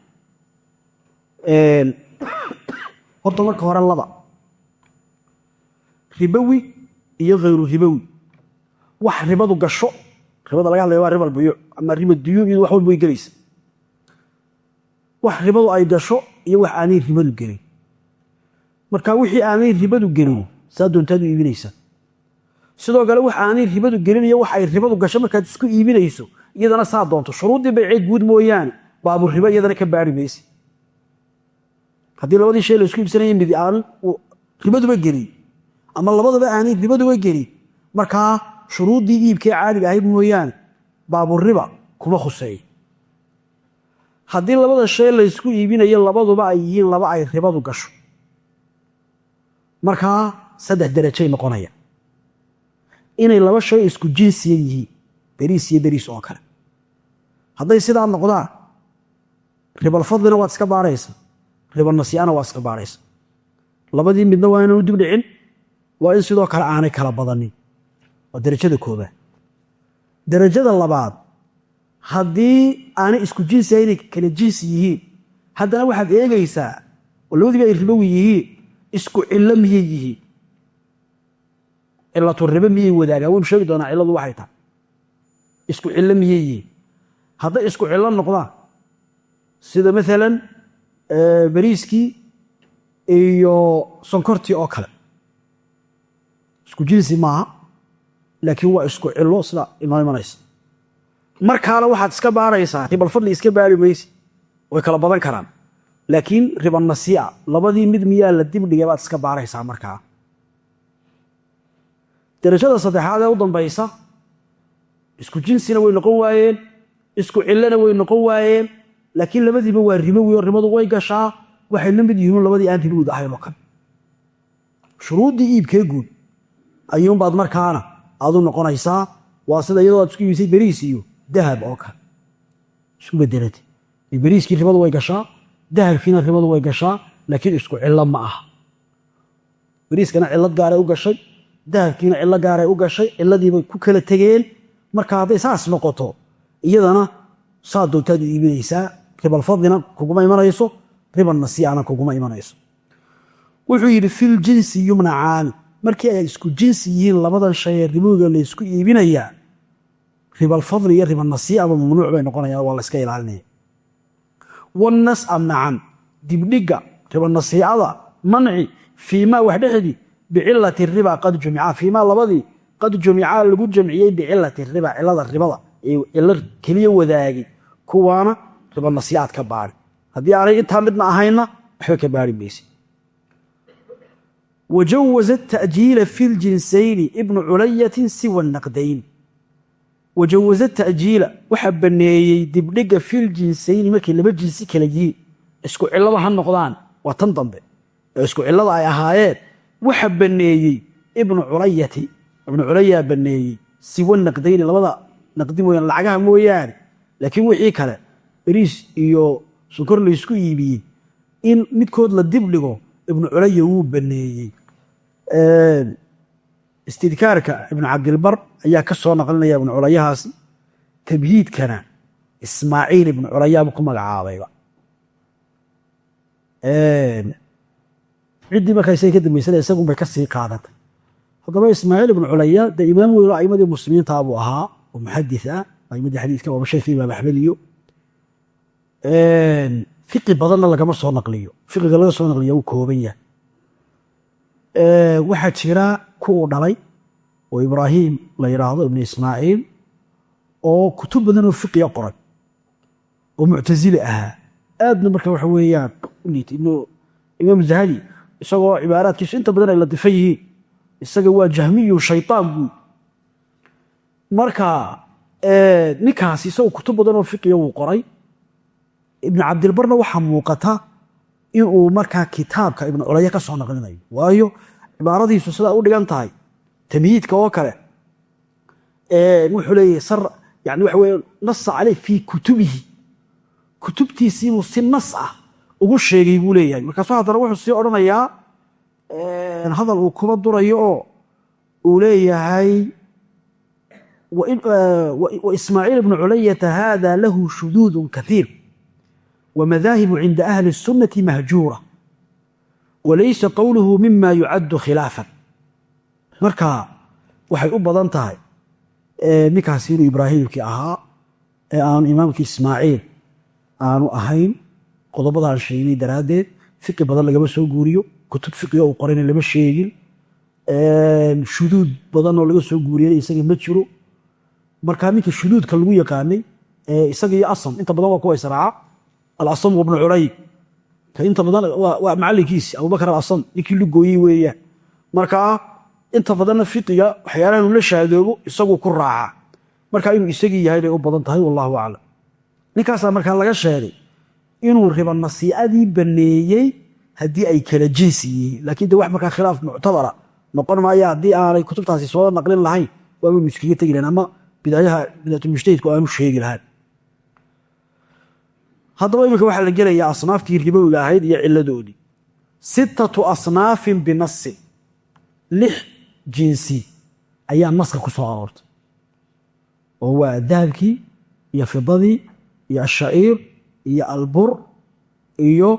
Horta marka hore laba. Ribowi iyo hayru ribowi wax ribadu gasho ribada laga hadlaya waa riba albuyuuc ama riba duyuun iyadu wax walba way gelaysa. Wax ribadu ay gasho iyo wax aanay ribadu gelin. Marka wixii aanay ribadu gelin saa doontaad u iibinaysaa sidoo kale wax aanay ribadu gelin iyo wax ay ribadu gasho markaad isku iibinayso iyadana saa doonto shuruuddii baycee guud mooyaane baaburibo iyadana ka baari mayse. Haddii labadii shay la isku iibsanaya mid aan ribaduba gelin ama labadaba aanay ribaduba gelin markaa shuruuddii iibkee caadiga ahayd mooyaane baaburiba kuma khuseeyo haddii labada shay laysku iibinayo labaduba ay yihiin laba ay ribadu gasho. Markaa saddex derajay noqonaya inay laba shay isku jinsiya yihiin. Beriis iyo beriis oo kale. Hadday sidaa noqdaan ribalfadlina waad iska baaraysa ribalnasiana waad iska baaraysa labadii midna waa inaan u dib dhicin waa in sidoo kale aanay kala badanin. Waa derajada koobaad derajada labaad haddii aanay isku jinsi inay kala jinsi yihiin haddana waxaad eegaysaa oo labadiiba ay ribowi yihiin isku cillo miyay yihiin cilatu ribo miyay wadaagaan? Waynu sheegi doonaa cilladu waxay tahay. Isku cillo miyay yihiin? Hadday isku cillo noqdaan sida maalan beriiskii iyo sonkortii oo kale. Isku jinsi maaha laakiin waa isku cillo sida inoo imanaysa markaana waxaad iska baaraysaa ribalfadli iska baari mayse way kala badan karaan. Laakiin ribanasiica labadii mid miyaa la dibdhigay baad iska baaraysaa markaa darajada saddexaad ee u dambaysa isku jinsina way noqon waayeen isku cillona way noqon waayeen laakiin labadiiba waa ribowi oo ribadu way gashaa waxay la mid yihiin labadii aan ribowd ahayn oo kale shuruuddii iibkee guud ayuunbaad markaana aad u noqonaysaa waa sida iyadoo aad isku iibisay beriis iyo dahab oo kale. Isku bedelate beriiskii ribadu way gashaa dahabkiina ribadu way gashaa laakiin isku cillo ma aha. Beriiskana cillad gaaray u gashay dahabkiina cillo gaaray u gashay cilladiibay ku kala tegeen. Marka hadday saas noqoto iyadana saa doontaad iibinaysaa. Ribalfadlina kuguma imanayso ribalnasiicana kuguma imanayso. Wuxuu yidhi fil jinsi yumnacaani markii ay isku jinsi yihiin labadan shay ee ribowga laysku iibinayaa ribalfadli iyo ribalnasiicaba mamnuuc bay noqonayaan waa layska ilaalinaya. Wannas amnacan dibdhigga ribanasiicada manci fiimaa wax dhexdii bicilati riba qad jumica fiimaa labadii qad jumicaa lagu jamciyey bicilati riba cilada ribada ee cilo keliya wadaagi kuwaana ribanasiicaad ka baari. Haddii aanay intaa midna ahayna waxba ka baari mayse wajawaza tajiila fi ljinsayni ibnu culayatin siwa naqdayn. Wajawaza tajiila waxaa baneeyey dibdhiga filjinsayni markay laba jinsi kala yihiin isku cilada ha noqdaan waa tan dambe. Ee isku cilada ay ahaayeen waxa baneeyey ibnu culayati ibnu culayaa baneeyey siwa naqdayni labada naqdi mooyaan lacagaha mooyaane. Laakiin wixii kale beriis iyo sokor laysku iibiyey in midkood la dibdhigo ibnu culaya wuu baneeyey. Istidkaarka ibnu cabdilbar ayaa ka soo naqlinaya ibnu culayahaasi tabhiidkana ismaaciil ibnu culayaabuu ku magacaabayba ciddii markaa isaga ka dambaysana isagunbay ka sii qaadatay haddaba ismaaciil ibnu culaya dee imaam weyno aimadii muslimiinta buu ahaa oo muxadis ah aimadii xadiiska waaba shayfi imaam axmed iyo fiqi badanna lagama soo naqliyo. Fiqiga laga soo naqliya wuu kooban yahay. Waxaa jira kuuu dhalay oo ibraahim la yidhaahdo ibnu ismaaciil oo kutub badan oo fiqiga qoray oo muctasili ahaa. Aadna marka waxa weeyaan imaam zahali isagoo cibaaraadkiisu inta badan ay la difan yihiin. Isaga waa jahmiyu shaytaan buu. Marka ninkaasi isagoo kutub badan oo fiqiga wuu qoray ibnu cabdilbarna waxaa muuqata inuu markaa kitaabka ibnu culaya ka soo naqlinayo waayo cibaaradiisu sidaa u dhigan tahay tamhiidka oo kale wuxuu leeyahay yani waxa weye nasa caleyh fii kutubihi. Kutubtiisiibuu si nas ah ugu sheegay buu leeyahay. Markaasuu haddana wuxuu sii odhanayaa hadal uu kuba durayo oo uu leeyahay waismaaciil bnu culayata hada lahu shuduud kaiir wamadaahibu cinda ahli الsunati mahjuura walaysa qowluhu mima yucaddu khilaafan. Marka waxay u badan tahay ninkaasi inuu ibraahimkii ahaa ee aanu imaamkii ismaaciil aanu ahayn qodobadaan sheegnay daraaddeed fiqi badan lagama soo guuriyo kutub fiqiga uu qorayna lama sheegin shuduud badanoo laga soo guuriyana isaga ma jiro. Markaa ninka shuduudka lagu yaqaanay isaga iyo asam inta badan waa kuwa israaca alasam wabnu culay inta badan waa macalinkiisi abubakar alasam ninkii lugooyey weeyaan markaa inta badanna fiqiga waxyaalaha uu la shaadoobo isaguu ku raaca. Markaa inuu isagii yahay bay u badan tahay wallahu aclam ninkaasaa markaa laga sheegay inuu riba nasiicadii baneeyey haddii ay kala jinsi yihiin. Laakiin de wax markaa khilaaf muctabara noqon maaya haddii aanay kutubtaasi soo naqlin lahayn waaba miskiga tegi lahayn ama bidaayaha bidaatulmujtahidku aanu sheegi lahaan haddaba iminka waxaa la gelayaa asnaaftii ribowiga ahayd iyo ciladoodii sittatu asnaafin binasin lix jinsi ayaa naska ku soo aroortay. Oo waa dahabkii iyo fidadii iyo ashaciir iyo albur iyo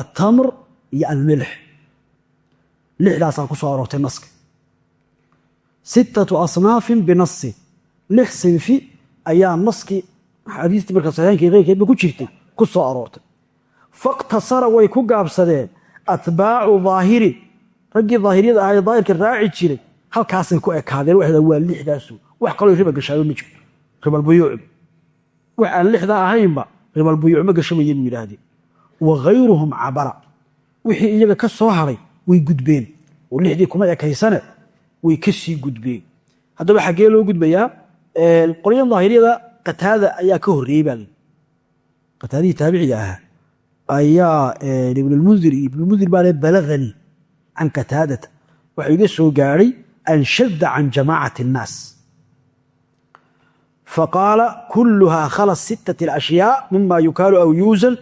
altamr iyo almilx lixdaasaa ku soo aroortay naska. Sittatu asnaafin binasi lix sinfi ayaa naskii xadiistii marka saxiixaynka keyrkeedba ku jirtay ku soo aroortay. Fakhtasara way ku gaabsadeen atbaacu daahirin raggii daahiriyada ahae daahirka raaci jiray halkaasay ku ekaadeen. Waxda waa lixdaasu. Wax kaloo riba gashaaba ma jirto ribalbuyuuc wax aan lixdaa ahaynba ribalbuyuuc ma gashabaye buu yidhaahdeen wa hayruhum cabara. Wixii iyaga ka soo haray way gudbeen. Oo lixdii kuma ekaysane way ka sii gudbeen. Haddaba xaggee loo gudbayaa qolyan daahiriyada qataada ayaa ka horreeyey baa qataadihii taabiciga ahaa ayaa ibnulmundir iyo can qataadata. Waxaa iga soo gaadhay anshadda can jamaacati annaas faqaala kuluhaa khala sittati alashyaa mima yukaalu aw yuusan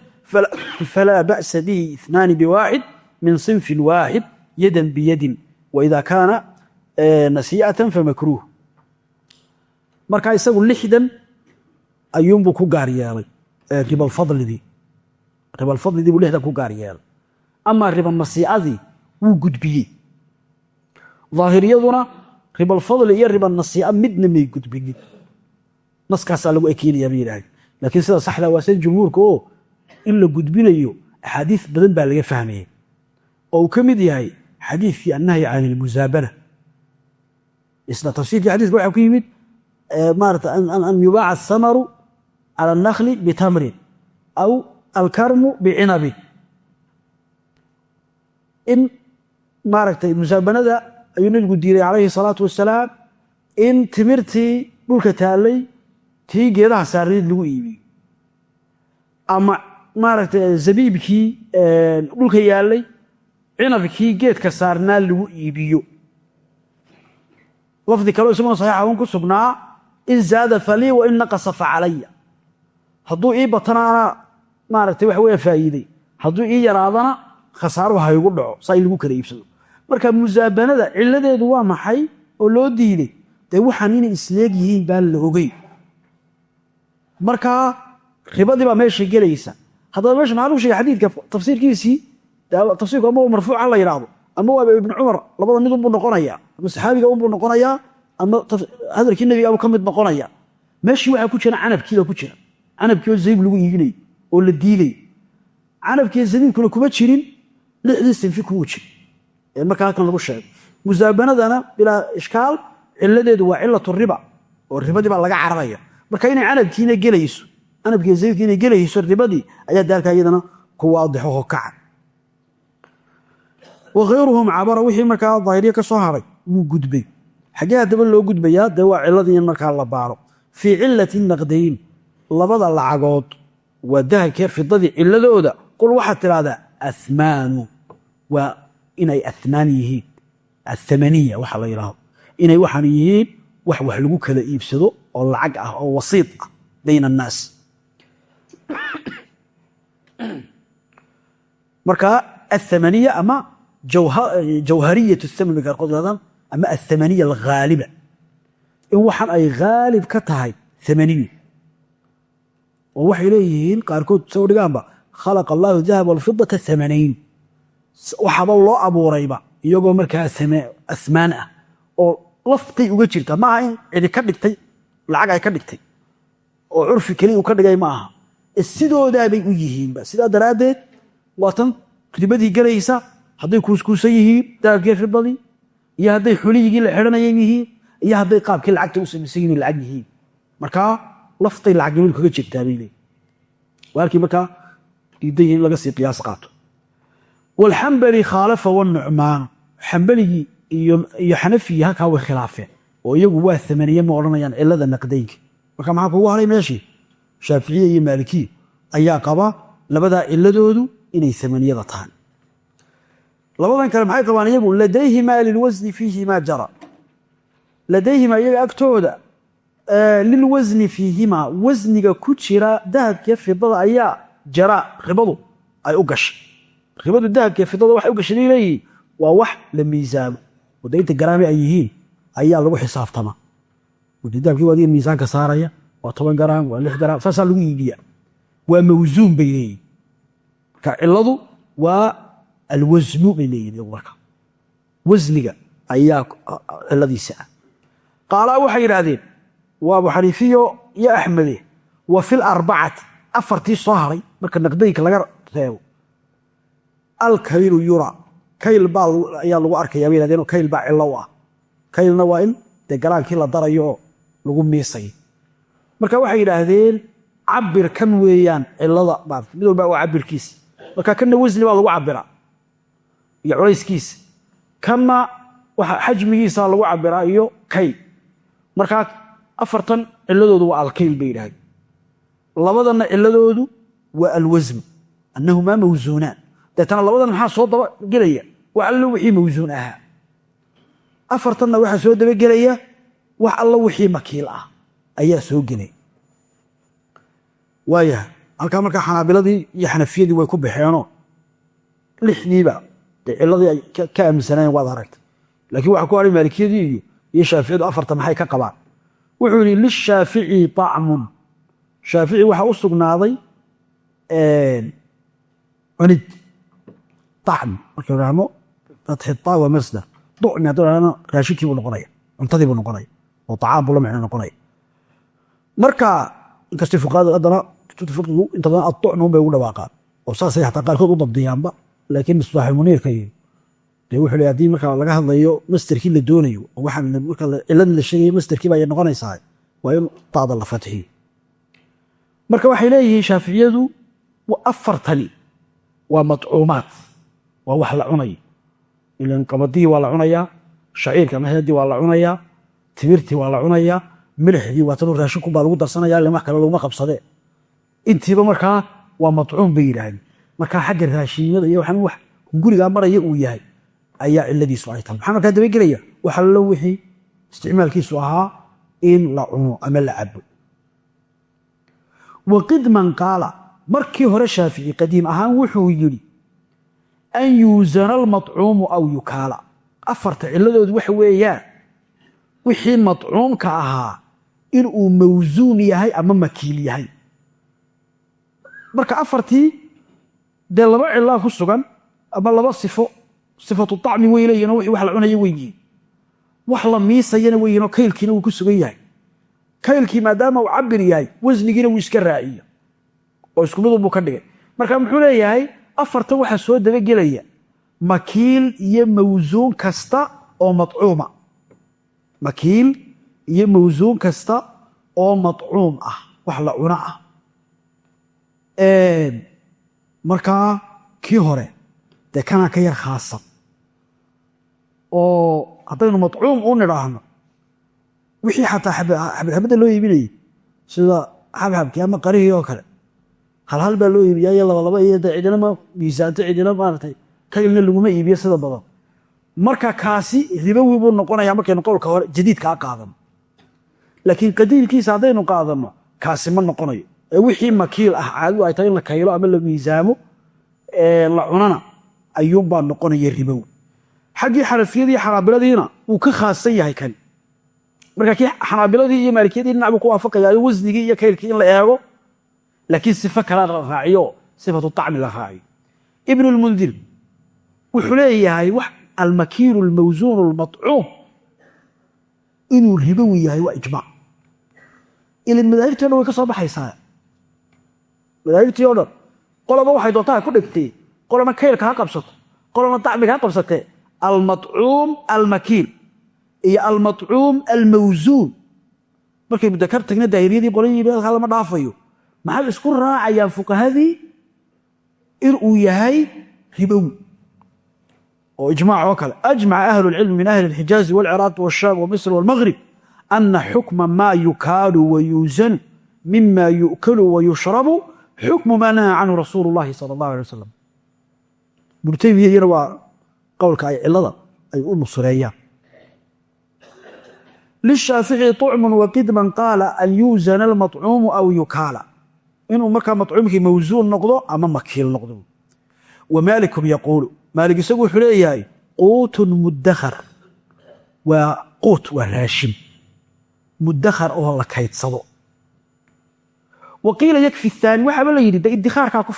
falaa ba'sa bihi inaani biwaaxid min sinfin waaxid yadan biyadin waida kaana nasiicatan famakruuh markaa isagu lixdan ayuunbuu ku gaar yeelay ribalfadlidii ribalfadlidii buu lixdan ku gaar yeelay amaa ribanasiicadii wuu gudbiyey daahiriyaduna ribalfadli iyo ribanasiica midna may gudbinin naskaasaa lagu ekeynaya bay laakiin sida saxda waa sida jumhuurka oo in la gudbinayo axaadiis badan baa laga fahmaya oo uu ka mid yahay xadiidkii annahyi can ilmusaabana isla tafsiirkii xadiiska waxaa ku yimid maarata an yubaaca asamaru cala annakli bitamrin aw alkarmu bicinabin. In maaragtay musaabanada ayuu nabigu diiray calayhi salaatu wasalaam in timirtii dhulka taallay tii geedaha saarneed lagu iibiyo. Ama maaragtay zabiibkii dhulka yaallay cinabkii geedka saarnaa lagu iibiyo. Lafdi kaleo isaguna saxiixa un ku sugnaa in zaada falii wa in naqasa fa calaya hadduu ii batana anaa maaragtay waxa faa'iiday. Hadduu ii yaraadana khasaaruhu haygu dhaco saa lagu kala iibsado marka musaabanada ciladeedu waa maxay oo loo diiday? Dee waxaan inay isleeg yihiin baan la ogey markaa ribadii baa meesha gelaysa. Haddaba meesha maxaa lagu shegay xadiidka tafsiirkiisii tafsirku ama marfuuca la yidhaahdo ama waaba ibnu cumar labada mid unbuu noqonayaa ama saxaabiga unbuu noqonayaa ama hadalkii nebiga abuu ka mid noqonaya meeshii waxaa ku jira canabkiibaa ku jira. Canabkii oo zabiib lagu iibinay oo la diiday canabkiiyo zabiibkuna kuma jirin lixdii sinfi kumu jir. Ee halkan lagu sheego. Musaabanadana bilaa ishkaal ciladeedu waa cilatu riba oo ribadii baa laga cararaya marka inay canabkiina gelayso canabkiiyo zabiibkii inay gelayso ribadii ayaa daalka iyadana ku waadixo oo kaca wakhayruhum cabara wixii markaa daahiriya ka soo haray wuu gudbay. Xaggee haddaba loo gudbayaa dee waa ciladii in markaa la baaro. Fii cilati naqdayn labada lacagood waa dahabkee fidadii ciladooda qul waxaad tidhahdaa amaanu waa inay amaan yihiin. Athamaniya waxa la yidhaahdo. Inay waxaan yihiin wax wax lagu kala iibsado oo lacag ah oo wasiid ah bayna annaas. Marka athamaniya ama jawhariyat qaarkood ama athamaniya alghaaliba. In waxaan ay haalib ka tahay amaniyu oo waxay leeyihiin qaarkood soo dhigaanba khalaqa allaahu dahab walfidata amanayn waxaba loo abuurayba iyagoo markaa asmaan ah oo laftay uga jirta maaha in cidi ka dhigtay lacag ay ka dhigtay. Oo curfi keliya uu ka dhigay ma aha sidoodaabay u yihiinba sidaa daraaddeed waa tan ribadii gelaysa hadday kuuskuusan yihiin dahabkii ribadii iyo hadday xuliyigii la xidhanayay yihiin iyo hadday qaabkii lacagta u samaysan yihiin lacag yihiin. Markaa laftay lacagnimadu kaga jirtaa bay leeyi waalkii markaa diiday in laga sii qiyaas qaato. Walxambali khaalafa wanucmaan xambaligii iyo xanafigii halkaa way khilaafeen oo iyagu waa amaniye ma odhanayaan cilada naqdaynka marka maxaa kugu haray meeshii shaaficiya iyo maalikiya ayaa qaba labadaa ciladoodu inay amaniyada tahay. Labadan kale maxay qabaan iyagu ladayhimaa lilwasni fiihimaa jara. Ladayhimaa iyaga agtooda lilwasni fiihimaa wasniga ku jira dahabkiiyo fidada ayaa jara ribadu ay u gashay. Ribadu dahabkiiyo fidada waxay u gashay leeyihiin waa wax la miisaamo oo daynta garaame ay yihiin ayaa lagu xisaabtama. Dahabkii waa adiga miisaanka saaraya waa toban garaam waa lix garaam saasaa lagu iibiya waa mawsuun bay leeyihiin marka ciladu waa alwasnu bay leeyihiin marka. Wasniga ayaa ciladiisa ah. Qaalaa waxay yidhaahdeen waa abu xaniifiyo iyo axmede wa fil arbacati afartii soo haray marka naqdaynka laga reebo. Alkaylu yura kayl baa ayaa lagu arkaya bay yidhahdeen oo kayl baa cilo u ah. Kaylna waa in dee galaankii la darayo oo lagu miisayo marka waxay yidhaahdeen cabir kan weeyaan cilada maarata mid walba waa cabirkiisa marka kanna wasni baa lagu cabiraa iyo culayskiisa kanna xajmigiisa lagu cabiraa iyo kayl. Markaa afartan ciladoodu waa alkayl bay yidhahdeen labadanna ciladoodu waa alwasn annahumaa mawsuunaan deetana labadan maxaa soo daba gelaya? Wax allo wixii mawsuun ahaa afartanna waxaa soo dabagelaya wax allo wixii makiil ah ayaa soo gelay. Waayaha halkaa markaa xanaabiladii iyo xanafiyadii way ku baxeenoo? Lixdiiba dee ciladii ay ka aaminsanayeen waad aragtay. Laakiin waxaa ku haray maalikiyadii iyo shaaficiyadu afarta maxay ka qabaan? Wuxuu yidhi lishaafici طacmun shaafici waxaa u sugnaaday cunid acm marka idhaahno fatxita waa masdar ducmi hadduu idhahno raashinkii buu noqonaya cuntadii buu noqonaya oo acaam buu la micno noqonaya marka inkastay fuqahada haddana fiqigu inta badan aducmi bay ugu dhawaaqaan oo saasay xataa qaarkood u dabdiyaanba laakiin misbaaxulmuniirka iyo dee wuxuu leey haddii marka laga hadlayo masterkii la doonayo oo waxaan marka ciladii la sheegayo masterkii baa noqonaysaa waa in taada la fatxiyo marka waxay leeyihiin waa wax la cunayo ilan qamadihii waa la cunayaa shaciirka mahedii waa la cunayaa timirtii waa la cunayaa milixdii waa tanuu raashinku baa lagu darsanaya ila wax kale laguma qabsadee intiiba markaa waa madcuum bay yidhaahdeen markaa xagga raashinyada iyo waxaan wax gurigaa maraya uu yahay ayaa ciladiisu ay tahay. Maxaa markaa dabagelaya waxa lo wixii isticmaalkiisu ahaa in la cuno ama la cabo waqidman qaala markii hore shaafici qadiim ahaan wuxuu yidhi an yuusana almacuumu aw yukaala afarta ciladoodu waxa weeyaan wixii macuumka ahaa inuu mawsuum yahay ama makiil yahay marka afartii dee laba cilaa ku sugan ama laba sifo sifatu acmi way leeyihiin oo wax la cunaya way wax la miisayana way yihiin oo kaylkiina wuu ku sugan yahay kaylkii maadaama uu cabir yahay wasnigiina wuu iska raaciyo oo isku midun buu ka dhigay marka muxuu leeyahay afartan waxaa soo dabagelaya makiil iyo mawsuun kasta oo macuuma makiil iyo mawsuun kasta oo madcuum ah. Wax la cuno ah. Markaa kii hore dee kanaa ka yar khaasan. Oo haddaynu madcuum u nidhaahno wixii xataa xabadxabadda loo iibinayay sida xabxabkii ama qarihii oo kale hal hal baa loo iibiya iyo laba laba iyo cidina ma miisaanto cidina maaratay kaylna laguma iibiyo sida badan. Marka kaasi ribowi buu noqonaya markaynu qowlka hore jadiidkaa qaadano. Laakiin qadiimkiisa haddaynu qaadano kaasi ma noqonayo. Ee wixii makiil ah caadigu ay tahay in la kaylo ama la miisaamo la cunana ayuunbaa noqonaya ribow xaggii xanafiyadii xanaabiladiina wuu ka khaasan yahay kan marka kii xanaabiladii iyo maalikiyadii dhinac buu ku waafaqaya wasnigii iyo kaylkii in la eego laakiin sifo kala la raaciyo sifatu acmi la raaciyo ibn lmundir wuxuu leeyahay wax almakiinu almawsuun almacuum inuu ribowi yahay waa ijmac ilin madaahibtii o dhan way ka soo baxaysaa. Madaahibtii o dhan qolaba waxay doontaa ku dhigtay qolana kaylka ha qabsato qolana dacmiga ha qabsatee almacuum almakiin iyo almacuum almawsuun markay mudakar tagna daahiriyadii qolayii lama dhaafayo maxay isku raacayaan fuqahadii inuu yahay ribowi oo ijmac oo kale ajmaca ahlu lcilmi min ahli اlxijaazi wاlciraaq wاshaam wamisr wاlmaghrib ana xukma ma yukaalu wayuusanu mima yu'kalu wayushrabu xukmu ma naha canhu rasuulu اllahi salى اllah alay wasalam ibnu taymiya iyana waa qowlka ay cilada ay u nusreeyaan lishaafici طucmu waqidman qaala an yuusana almaطcuumu aw yukaala inuu markaa maطcuumkii mawsuun noqdo ama makiil noqdo. Wamaalikum yaquulu. Maalig isagu wuxuu leeyahay quutun mudakhar waa quut waa raashim. Mudakhar oo la kaydsado. Wa qiila yakfi aani waxaaba la yidhi de idikhaarkaa ku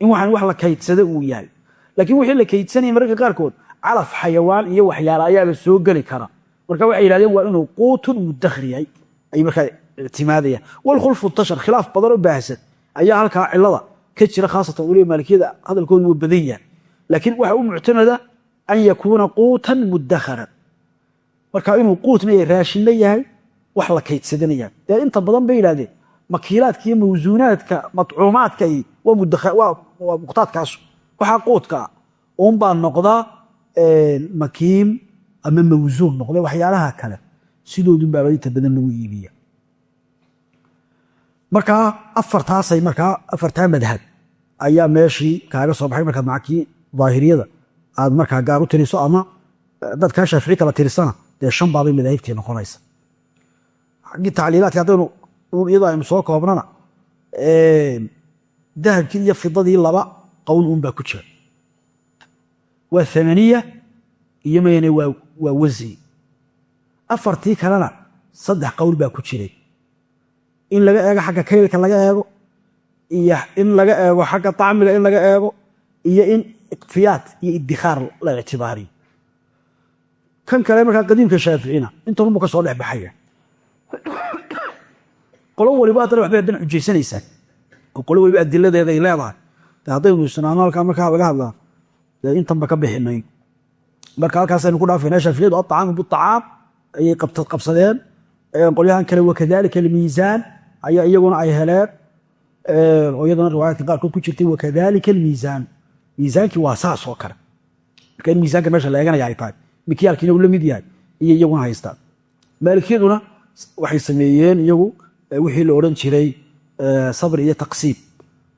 in waxaan wax la kaydsada uu yahay. Laakiin wixii la kaydsanaya mararka qaarkood calaf xayawaan iyo waxyaala ayaaba soo geli kara. Marka waxay yidhahdeen waa inuu quutun mudakhar yahay. Ay markaa ictimaadayaan walkhulfu tashar khilaaf badan oo baahsan. Ayaa halkaa cilada ka jira khaasatan weliba maalikiyada hadalkoodu wuu badan yahay. Laakiin waxa u muctamada an yakuuna quutan mudakharan. Marka inuu quutna yahay raashinna yahay wax la kaydsadana yahay dee inta badan bay yidhahdeen makiilaadka iyo mawsuunaadka madcuumaadka waa muqtaadkaasu. Waxaa quudkaa uunbaa noqdaa makiim ama mawsuun noqda waxyaalaha kale. Sidoodun baaba inta badan lagu iibiya markaa afartaasay markaa afartaa madhab ayaa meeshii kaaga soo baxay markaad macakii daahiriyada. Aad markaa gaar u tiriso ama dad kaa shaafici kala tirisana dee shan baabay madaahibtii noqonaysa. Xaggii tacliilaadka haddaynu iyadoo aynu soo koobnana dahabkii iyo fidadii laba qowl uun baa ku jira. Waa amaniya iyo mayne waa wasni afartii kalena saddex qowl baa ku jiray in laga eego xagga kaylka laga eego iyo in laga eego xagga acmiga in laga eego iyo in ikfiyaat iyo idikhaar la ictibaariyo. Kan kale markaa qadiimka shaaficina intanunbu ka soo dhex baxaya. Qolo waliba haddana waxbay haddana xujaysanaysaa. Oo qolo waliba adiladeeda ay leedahay haddaynu isnaano markaa laga hadlaa intanba ka bixinay. Marka halkaasaynu ku dhaafayna shaaficiyadu aطacaamu biطacaam ayay qabsadeen qolyahan kale wakadalika almiisaan ayaa iyaguna ay heleen oo iyadana riwaayaadka qaarkood ku jirtay wakadalika almiisaan miisaankii waa saas oo kale. Marka in miisaanka meesha la eeganaya ay tahay mikyaalkiina uu la yahay iyo iyaguna haystaan. Maalikiyaduna waxay sameeyeen iyagu wixii la odhan jiray sabri iyo taqsiib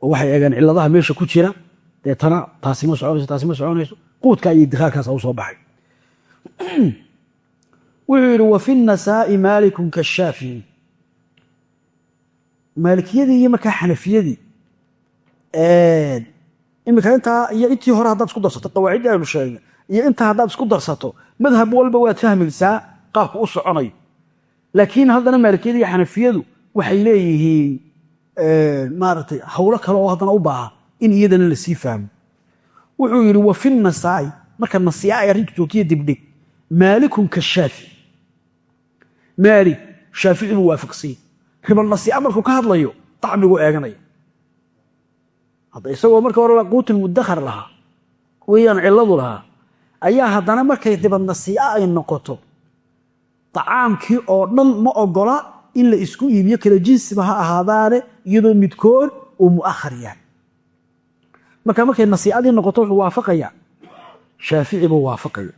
oo waxay eegeen ciladaha meesha ku jira. Deetana taasi ma soconayso taasi ma soconayso. Quudka iyo idikhaarkaasa u soo baxay. *clears throat* Wuxuu yidhi wa fi nasaa'i maalikun kashaafici maalikiyadii iyo markaa xanafiyadii. Imika intaa iyo intii hore haddaad isku darsato qawaaciddii aynu sheegnay iyo intaa haddaad isku darsato madhab walba waad fahmaysaa qaabku u soconayo laakiin haddana maalikiyada iyo xanafiyadu waxay leeyihiin maaragtay hawlo kale oo haddana u baaha in iyadana la sii fahmo. Wuxuu yidhi wa fi nasaa'i. Marka nasiya ay arrintu joogtiya dibdhig. Maalikun kashaafi maalik shaafici buu waafaqsanyay ribal nasiica markuu ka hadlayo dacmiguu eeganaya hadda isagoo marka hore quutul mudakhar lahaa weeyaan cilladu lahaa ayaa haddana markay ribal nasiica ay noqoto dacaamkii oo dhan ma ogola in la isku iibiyo kala jinsiba ha ahaadaane iyadoo midkood uu mu'ahar yahay. Marka markay nasiicadii noqoto wuxuu waafaqaya shaafici buu waafaqaya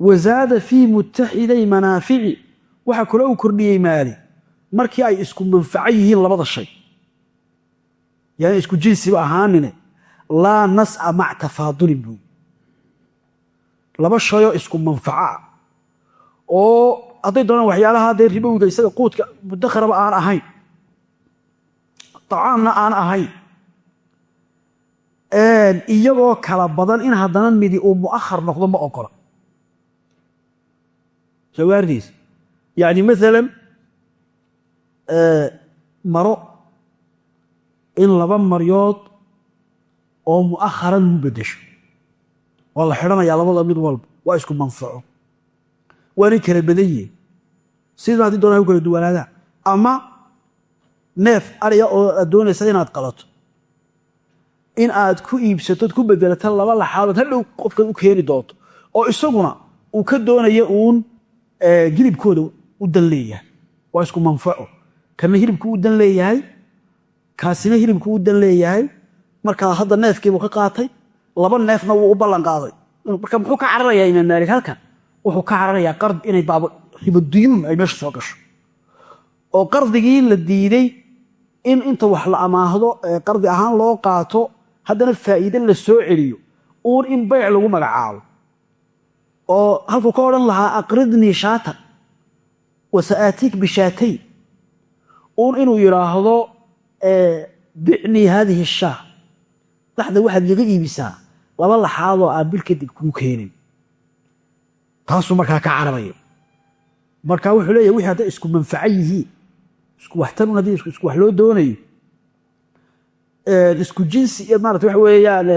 wazaada fii mutaxiday manaafici waxaa kale uu kordhiyey maali. Markii ay isku manfaco yihiin labada shay. Yaana isku jinsiba ahaanine laa nasca mac tafaadulin buy laba shayoo isku manfacoa oo hadday doonaan waxyaalaha dee ribowiga isaga quudka mudakharaba aan ahayn tacaamna aan ahayn iyagoo kala badan in haddana midi uu mu'ahar noqdo ma ogola. Soogaardiis yani maalan maro in laba maryood oo mu'aharan lagu bedesho waa la xidhanayaa labada mid walba waa isku manfaco waanay kala badan yihiin sida haddii doona ku kala duwanaadaan ama neef ariga oo aad doonaysa inaad qalato. In aad ku iibsatood ku bedelata laba laxaadood hadhow qofkaad u keeni doonto. Oo isaguna uu ka doonaya uun hilibkooda u dan leeyahay waa isku manfaco. Kana hilibku u dan leeyahay kaasina hilibku u dan leeyahay markaa hadda neefkiibuu ka qaatay laba neefna wuu u ballan qaaday. Marka muxuu ka cararayaa imaam maalik halkan? Wuxuu ka cararayaa qard inay baaba ribaduyuum ay meesha soo gasho. Oo qardigii la diiday in inta wax la amaahdo qardi ahaan loo qaato haddana faa'iide la soo celiyo uun in bayc lagu magacaabo. Oo halkuu ka odhan lahaa aqridnii shaatan wa sa'aatiik bishaatayn uun inuu yidhaahdo bicnii haadihi shaah. Daxda waxaad laga iibisaa laba laxaadoo aan bil kadib kuu keenin. Taasuu markaa ka cararaya marka wuxuu leeyahy wixii hadday isku manfaco yihiin isku waxtarun haddii isku wax loo doonayo. Isku jinsi iyo maarata waxa weeyaan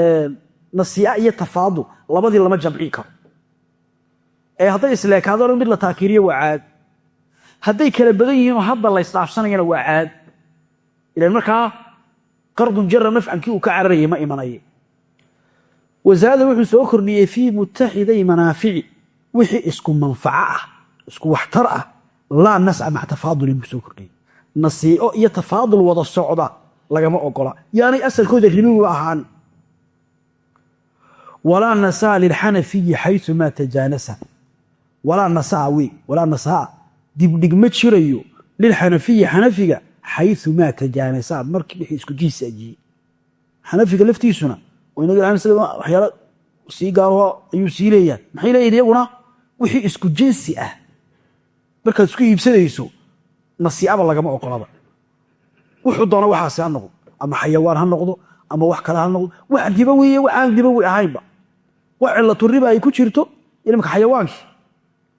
nasii'a iyo tafaadul labadii lama jamcin karo. Ee hadday mid la hadday kala badan yihiinoo hadda la ysdhaafsanayana waa caad. Ilan markaa qardun jara nafcankii uu ka cararayay ma imanaya wasaada wuxuu soo kordhiyey fii mutaxiday manaafici wixii isku manfaco ah isku waxtar ah laa nasca maca tafaadulin buu soo iyo tafaadul wada socda lagama ogola. Yaanay asalkooda ribigu ahaan. Walaa nasaa lilxanafiyi xayu maa tajaanasa. Walaa nasaa wey walaa nasaa dibdhig ma jirayo lilxanafiyi xanafiga xayu maa tajaanasa markii wixii isku jiisi ajiyey xanafiga laftiisuna waxyaala sii gaaro ayuu sii leeyahay. Maxay leeyihiin iyaguna? Wixii isku jinsi ah. Markaad isku iibsanayso nasiicaba lagama oqolaba wuxuu doona waxaasi ha noqdo ama xayawaan ha noqdo ama wax kale ha noqdo. Wax ribowiye waxaan ribowi ahaynba wax cilatu riba ay ku jirto ilimka xayawaankii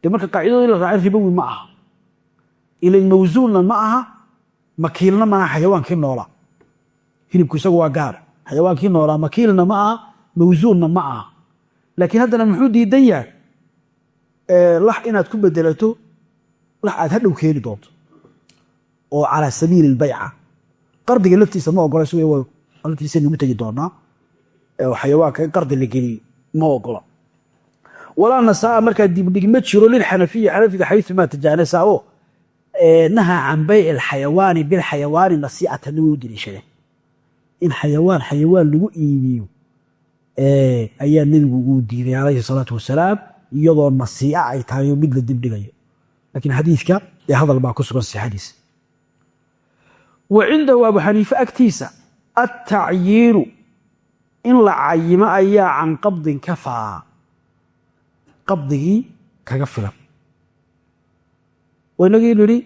dee marka qaacidadii la raacay ribowi ma aha ilan mawsuulna ma aha makiilna maaha xayawaankii noolaa hilibku isagu waa gaar. Xayawaankii noolaa makiilna ma aha mawsuulna ma aha. Laakiin haddana muxuu diidan yahay? Lax inaad ku bedelato lax aad hadhow keeni doonto. Oo calaa sabiili lbayca. Qardiga laftiisa ma ogola laftiisa nagu tegi doonaa. Xayawaanka qardi la geliyo ma ogola. Walaa nasaa markaa dibdhig ma jiro lilxanafiyi xanafiga xayu maa tajaanasa oo nahaa can bayci alxayawaani bilxayawaani nasiicatan way u daliishadeen in xayawaan xayawaan lagu iibiyo ayaa nebigu uu diiday calayhi salaatu wasalaam iyadoo nasiica ay tahay oo mid la dibdhigayo. Laakiin xadiidka dee hadal baa ku sugan sixadiisa wa cindahu abu xaniife agtiisa attacyiinu in la cayimo ayaa can qabdin kafaa qabdigii kaga filan inagii nidhi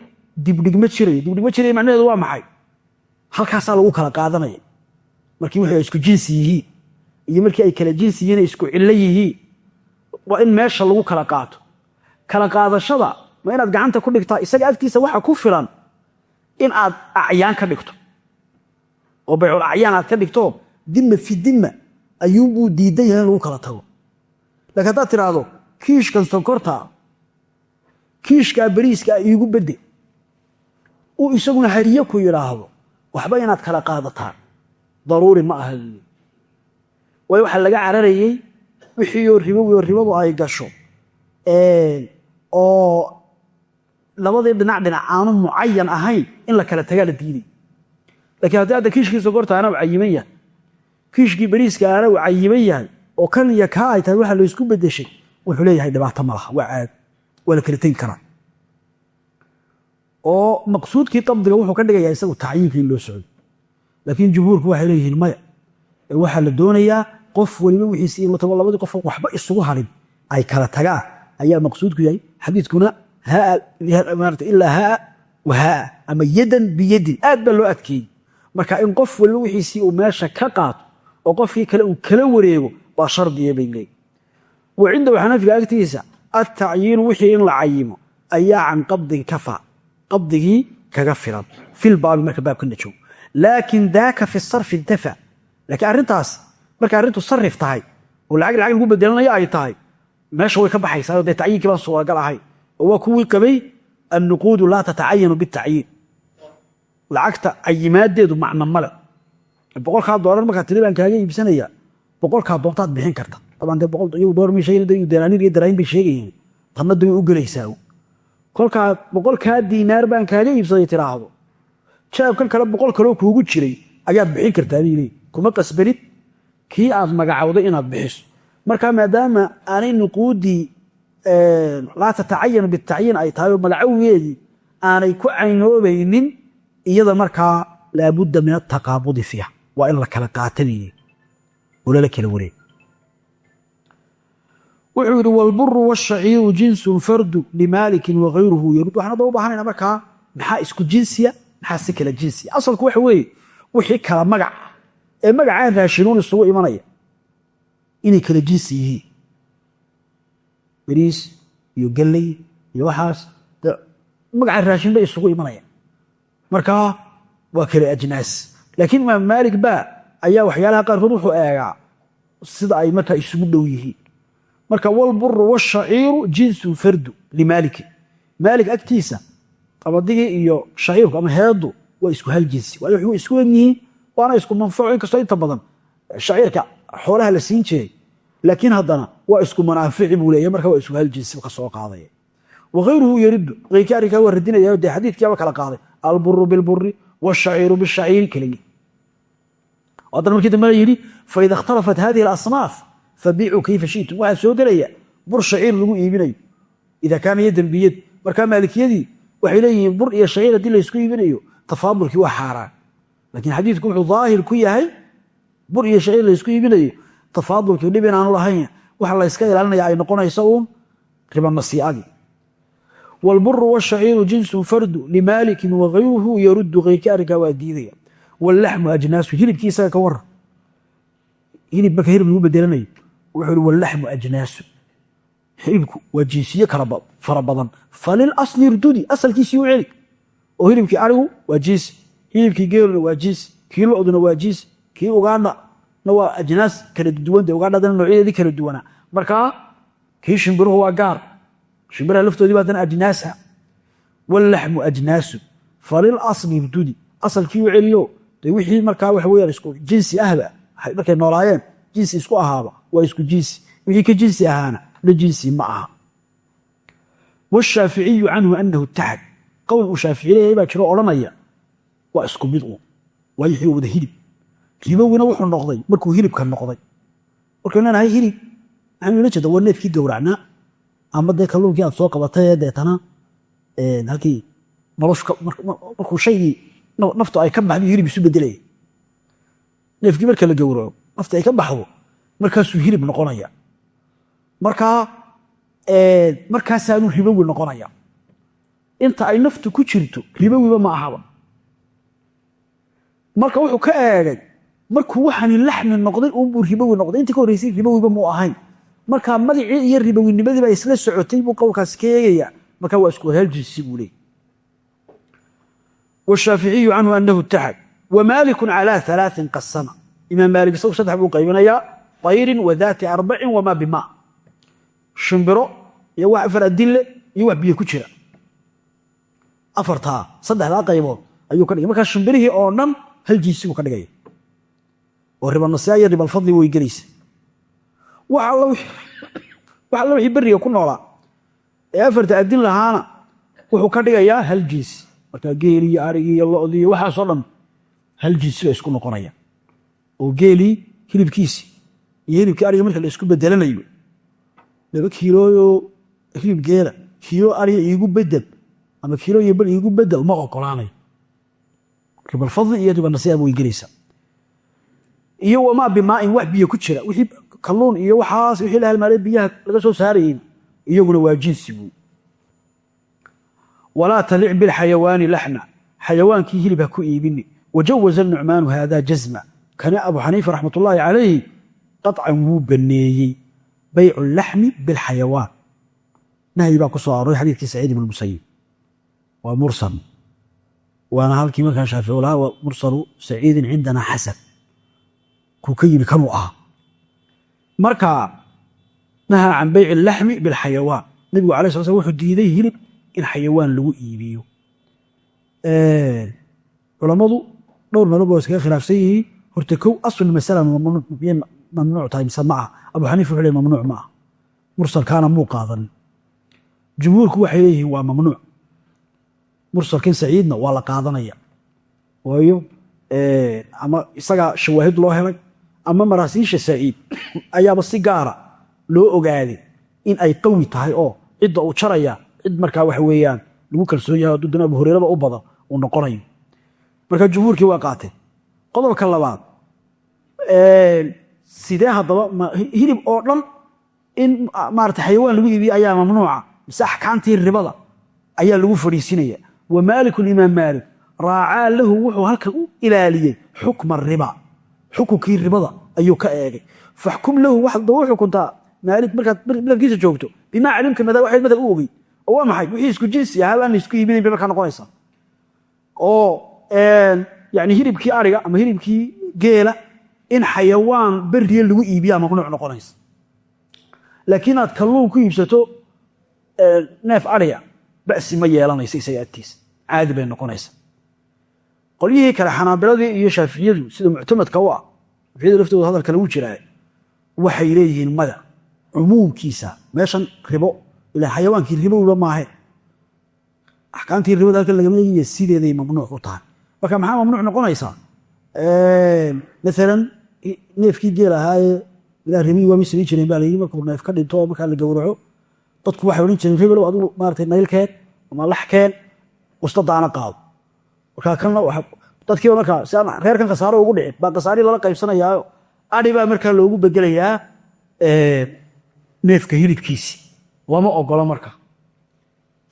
dibdhig ma jirayo dibdhig ma jirayo macnaheedu waa maxay? Halkaasaa lagu kala qaadanaya markii wixii isku jinsi yihiin iyo markii ay kala jinsi yihiin ay isku cillo yihiin waa in meesha lagu kala qaato. Kala qaadashada ma inaad gacanta ku dhigtaa isaga agtiisa waxa ku filan in aad acyaan ka dhigto. Oo baycul acyaan aad ka dhigto dimma fi dimma ayuunbuu diidan yahay in lagu kala tago. Lakiin haddaad tidhaahdo kiishkan sonkorta kiishkaa beriiskaa iigu bedde. Uu isaguna hariye ku yidhaahdo waxba inaad kala qaadataan. Daruuri ma aha. Waayo waxaa laga cararayey wixiioo ribowioo ribadu ay gasho. Oo labadii dhinac dhinac aanu mucayan ahayn in la kala tagaa la diiday lakiin haddii hadda kiishkii sonkorta ana u yahay kiishkii beriiska ana u yahay oo kan iyo kaa ay tahay waxa laysku bedeshay wuxuu leeyahay dhibaato ma laha waa caad waa la kala tegi karaa. Oo maqsuudkii qabdiga wuxuu ka dhigayaa isagu tacyiinka in loo socdo. Laakiin jumhuurku waxay leeyihiin maya waxaa la doonayaa qof weliba wixiisi in la labadii qof waxba isugu harin ay kala tagaan ayaa maqsuudku yahay. Xadiidkuna ilaa haa wa haa ama yadan biyadin. Aad baa loo adkeeyey. Marka in qof waliba wixiisii uu meesha ka qaato oo qofkii kale uu kala wareego baa shardiya bay leeyihiin agtiisa atacyiinu wixii in la cayimo ayaa can qabdin kafa qabdigii kaga filan filbaabi marka baabkana joogo laakin daaka fi sarfi intafa laakiin arrintaas markay arrintu sarif tahay oo lacag lacag lagu bedelanayo ay tahay meesha way ka baxaysaa dee tacyiinkii baan suuragal ahay oo waa kuwii qabay annuquudu laa tatacayanu bitacyiin lacagta cayimaadeedu macno male boqolkaa doolar markaa tiri baan kaaga iibsanaya boqolkaa doontaad bixin karta daraayin bay sheegayeen. Tanna dee way u gelaysaa kolkaa boqolkaa diinaar baan kaaga iibsaday tiraahdo. Jaabkan kale boqol kaloo kuugu jiray ayaad bixin kartaa bay leeyi kuma qasbanid. Kii aad magacowday inaad bixiso. Marka aanay nuquudii laa tatacayanu bitacyiin ay tahay oo aanay ku caynoobaynin iyada markaa laabudda min ataqaabudi fiiha. Waa in la kala qaatabayey oo lala kala wareeg wuxuu yidhi wlburu wاshaciiru jinsun fardu limaalikin wagayruhu yarud waxaan hadda u baahanayna markaa maxaa isku jinsiya maxaa si kala jinsiya? Asalku waxa weeye wixii kala magac ee magacaan raashinuun isugu imanaya inay kala jinsi yihiin. Iyo galley iyo waxaas magacaan raashin bay isugu imanaya. Markaa waa kala ajnaas. Laakiin imaam maalik ba ayaa waxyaalaha qaarkood wuxuu eegaa sida ay markaa isugu dhow yihiin marka wlburu wshaciiru jinsun fardu limaaliki maalik agtiisa qabadigii iyo shaciirku ama heedu waa isku hal jinsi waayo waxu isku egyihiin waana isku manfaco inkastoo inta badan shaciirka xoolaha la siin jiray laakiin haddana waa isku manaafici buu leeya marka waa isku hal jinsi ka soo qaadaya waayruhu yaridu eyrkii arrinkaa waa radinaya dee xadiidkiiba kala qaaday alburu bilburi wshaciiru bishaciiri keliyi haddana markii dambe la yidhi faida اkhtalafat hadihi اlasnaaf fabiicuu kayfa shitum waxaa soo gelaya bur shaciir lagu iibinayo ida kaana yadan biyad markaa maalikiyadii waxay leeyihiin bur iyo shaciir haddii laysku iibinayo tafaadulkii waa xaaraan lakiin xadiidku wuxuu daahir ku yahay bur iyo shaciir laysku iibinayo tafaadulkii dhib inaanu lahayn waxa layska ilaalinaya ay noqonaysa uun riba masiiadii wlburu wاshaciiru jinsun fardu limaalikin wagayruhu yarudu keyrkii arrinkaa waa diidaya wاllaxmu ajnaasu hilibkii isaga ka waran hilib marka hilib lagu wuxuu i walaxmu ajnaasu hilibku waa jinsiye fara badan. Falilasli rdudi asalkiisii u celi. Oo hilibkii arigu waa jinsi hilibkii geeluna waa jinsi kii loduna waa jinsi kii ugaandhana waa ajnaas kala duwanta ugaandhadana noocyadeedii kala duwanaa. Markaa kii shimbiruhu waa gaar shimbiraha laftoodii ba haddana ajnaasa. Walaxmu ajnaasu falilasli rdudi asalkii u celiyo de wixii markaa waxa weyaan isku jinsi ahba markay noolaayeen jinsi isku ahaaba waa isku jinsi wixii ka jinsi ahaana la jinsi ma aha. Washaaficiyu canhu anahu itaxad qowl uu shaafici leeyahay baa jiro odhanaya waa isku mid uun waa wixii wada hilib. Ribowina wuxuu noqday markuu hilibka noqday. Markaynu leenahay hilib maxaynu ila jeeda waa neefkii gowracnaa? Ama dee kalluunkii aad soo qabatay deetana halkii noloshu markuu shaygii naftu ay ka baxdo hilib isu bedelaya neefkii marka la gowraco nafta ay ka baxdo markaasuu hilib noqonaya. Markaa markaasaanu ribowi noqonaya. Inta ay naftu ku jirto ribowiba ma ahaba. Marka wuxuu ka eegay markuu waxaani laxmi noqday unbuu ribowi noqday. Intii ka horreysay ribowiba muu ahayn. Markaa magacii iyo ribowinimadiiba isla socotay buu qowlkaasi ka eegaya markaa waa isku hal jinsi buu leey washaaficiyu canhu anahu itaxad wmaaliku calى alaaثin qasama imaam maalik isagu saddex buu qaybinayaa tayrin wa daati arbacin wamaa bima. Shimbiro iyo wax afar adille iyo wax biyo ku jira. Afartaa saddexdaa qaybood ayuu ka dhigay. Markaa shimbirihii oo dhan hal jinsi buu ka dhigaya oo ribanasiya iyo ribalfadli way gelaysa. Wax alla wixii beriga ku noolaa ee afarta adin lahaana wuxuu ka dhigayaa hal jinsi markaa geeli iyo arigi iyo lodii iyo waxaasoo dhan hal jinsi ba isku noqonaya oo geelii hilibkiisi iyo hilibkii ariga marka la isku bedelanayo laba kiilooyo hilib geela kiilo ariga iigu bedel ama kiilo iyo bal iigu bedel ma ogolaanayo ribalfadli iyo ribanasiyaab way gelaysaa. Iyo wamaa bimaain wax biyo ku jira. Wixii kalluun iyo waxaas wixii la halmaalay biyaha laga soo saarayey iyaguna waa jinsi buu. Walaa talic bilxayawaani laxna. Xayawaankii hilib ha ku iibini wajawaza nucmaanu hada jazma kana abu xaniifa raxmat ullaahi calayhi qaطcan wuu baneeyey. Baycu laxmi bilxayawaan nahyi baa ku soo arooray xadiidkii saciid ibn musayib waa mursal. Waana halkii markaa shaafici lahaa wa mursalu saciidin cindana xasan. Kuu ka yimi kanuu ahaa. Marka nahaa can bayci laxmi bilxayawaan nabigu alay sla slam wuxuu diiday hilib in xayawaan lagu iibiyo. Culammadu dhowr meelood ba iskaga khilaafsan yihiin horta kow asl masala mamnuuc tahay mise ma abu xaniifa wuxuu le mamnuuc ma mursalkaana muu qaadanin jumhuurku waxay leeyihiin waa mamnuuc. Mursalkan saciidna waa la qaadanaya. Waayo ama isagaa shawaahid loo helay ama maraasiisha saciid ayaaba si gaara loo ogaaday in ay qawi tahay oo cidda uu jaraya cid markaa waxa weeyaan lagu kalsoon yahay hadduu abu hureyraba u badan uu noqonayo. Marka jumhuurkii waa qaateen qodobka labaad sidee haddaba hilib oo dhan in maarata xayawaan lagu iibiye ayaa mamnuuca. Mise axkaamtii ribada ayaa lagu fadhiisinaya. Wa maaliku imaam maalik raacaa lahu wuxuu halkan u ilaaliyey xukma riba. Xukunkii ribada ayuu ka eegay. Faxkum lahu waxaad daba xukuntaa maalik markaad madhabkiisa joogto bimaa calimta waxayd madhab u ogey. Oo waa maxay? Wixii isku jinsi ahaa aan isku iibinayn bay markaa noqonaysaa oo yani hilibkii ariga ama hilibkii geela in xayawaan beriye lagu iibiyaa mamnuuc noqonaysa. Laakiin aad kalluun ku iibsato neef ariga basi ma yeelanaysa isaga agtiisa bay noqonaysa. Qolyihii kale xanaabiladii iyo shaaficiyadu sida muctamadka u ah shaaficiyada laftooda hadalka lagu jiraa waxay leeyihiin mada cumuumkiisa meeshan ribo ila xayawaankii ribowba maahe. Axkaamtii ribada halkan lagama eegiya sideeday mamnuuc u tahay. Marka maxaa mamnuuc noqonaysaa? Maalan neefkii geel ahaayee ilaa ribii waamay samayn jireen baa layidhi markuu neef ka dhinto markaa la gowraco dadku waxay odhan jireen rebelow adigu maaratay naylkeen ama laxkeen ustadaana qaado. Markaa kanna dadkiiba markaa si aan reerkan khasaaro ugu dhicin baa khasaari lala qaybsanayaayo. Adhi baa markaa loogu bedelayaa neefka hilibkiisi. Lama ogolo marka.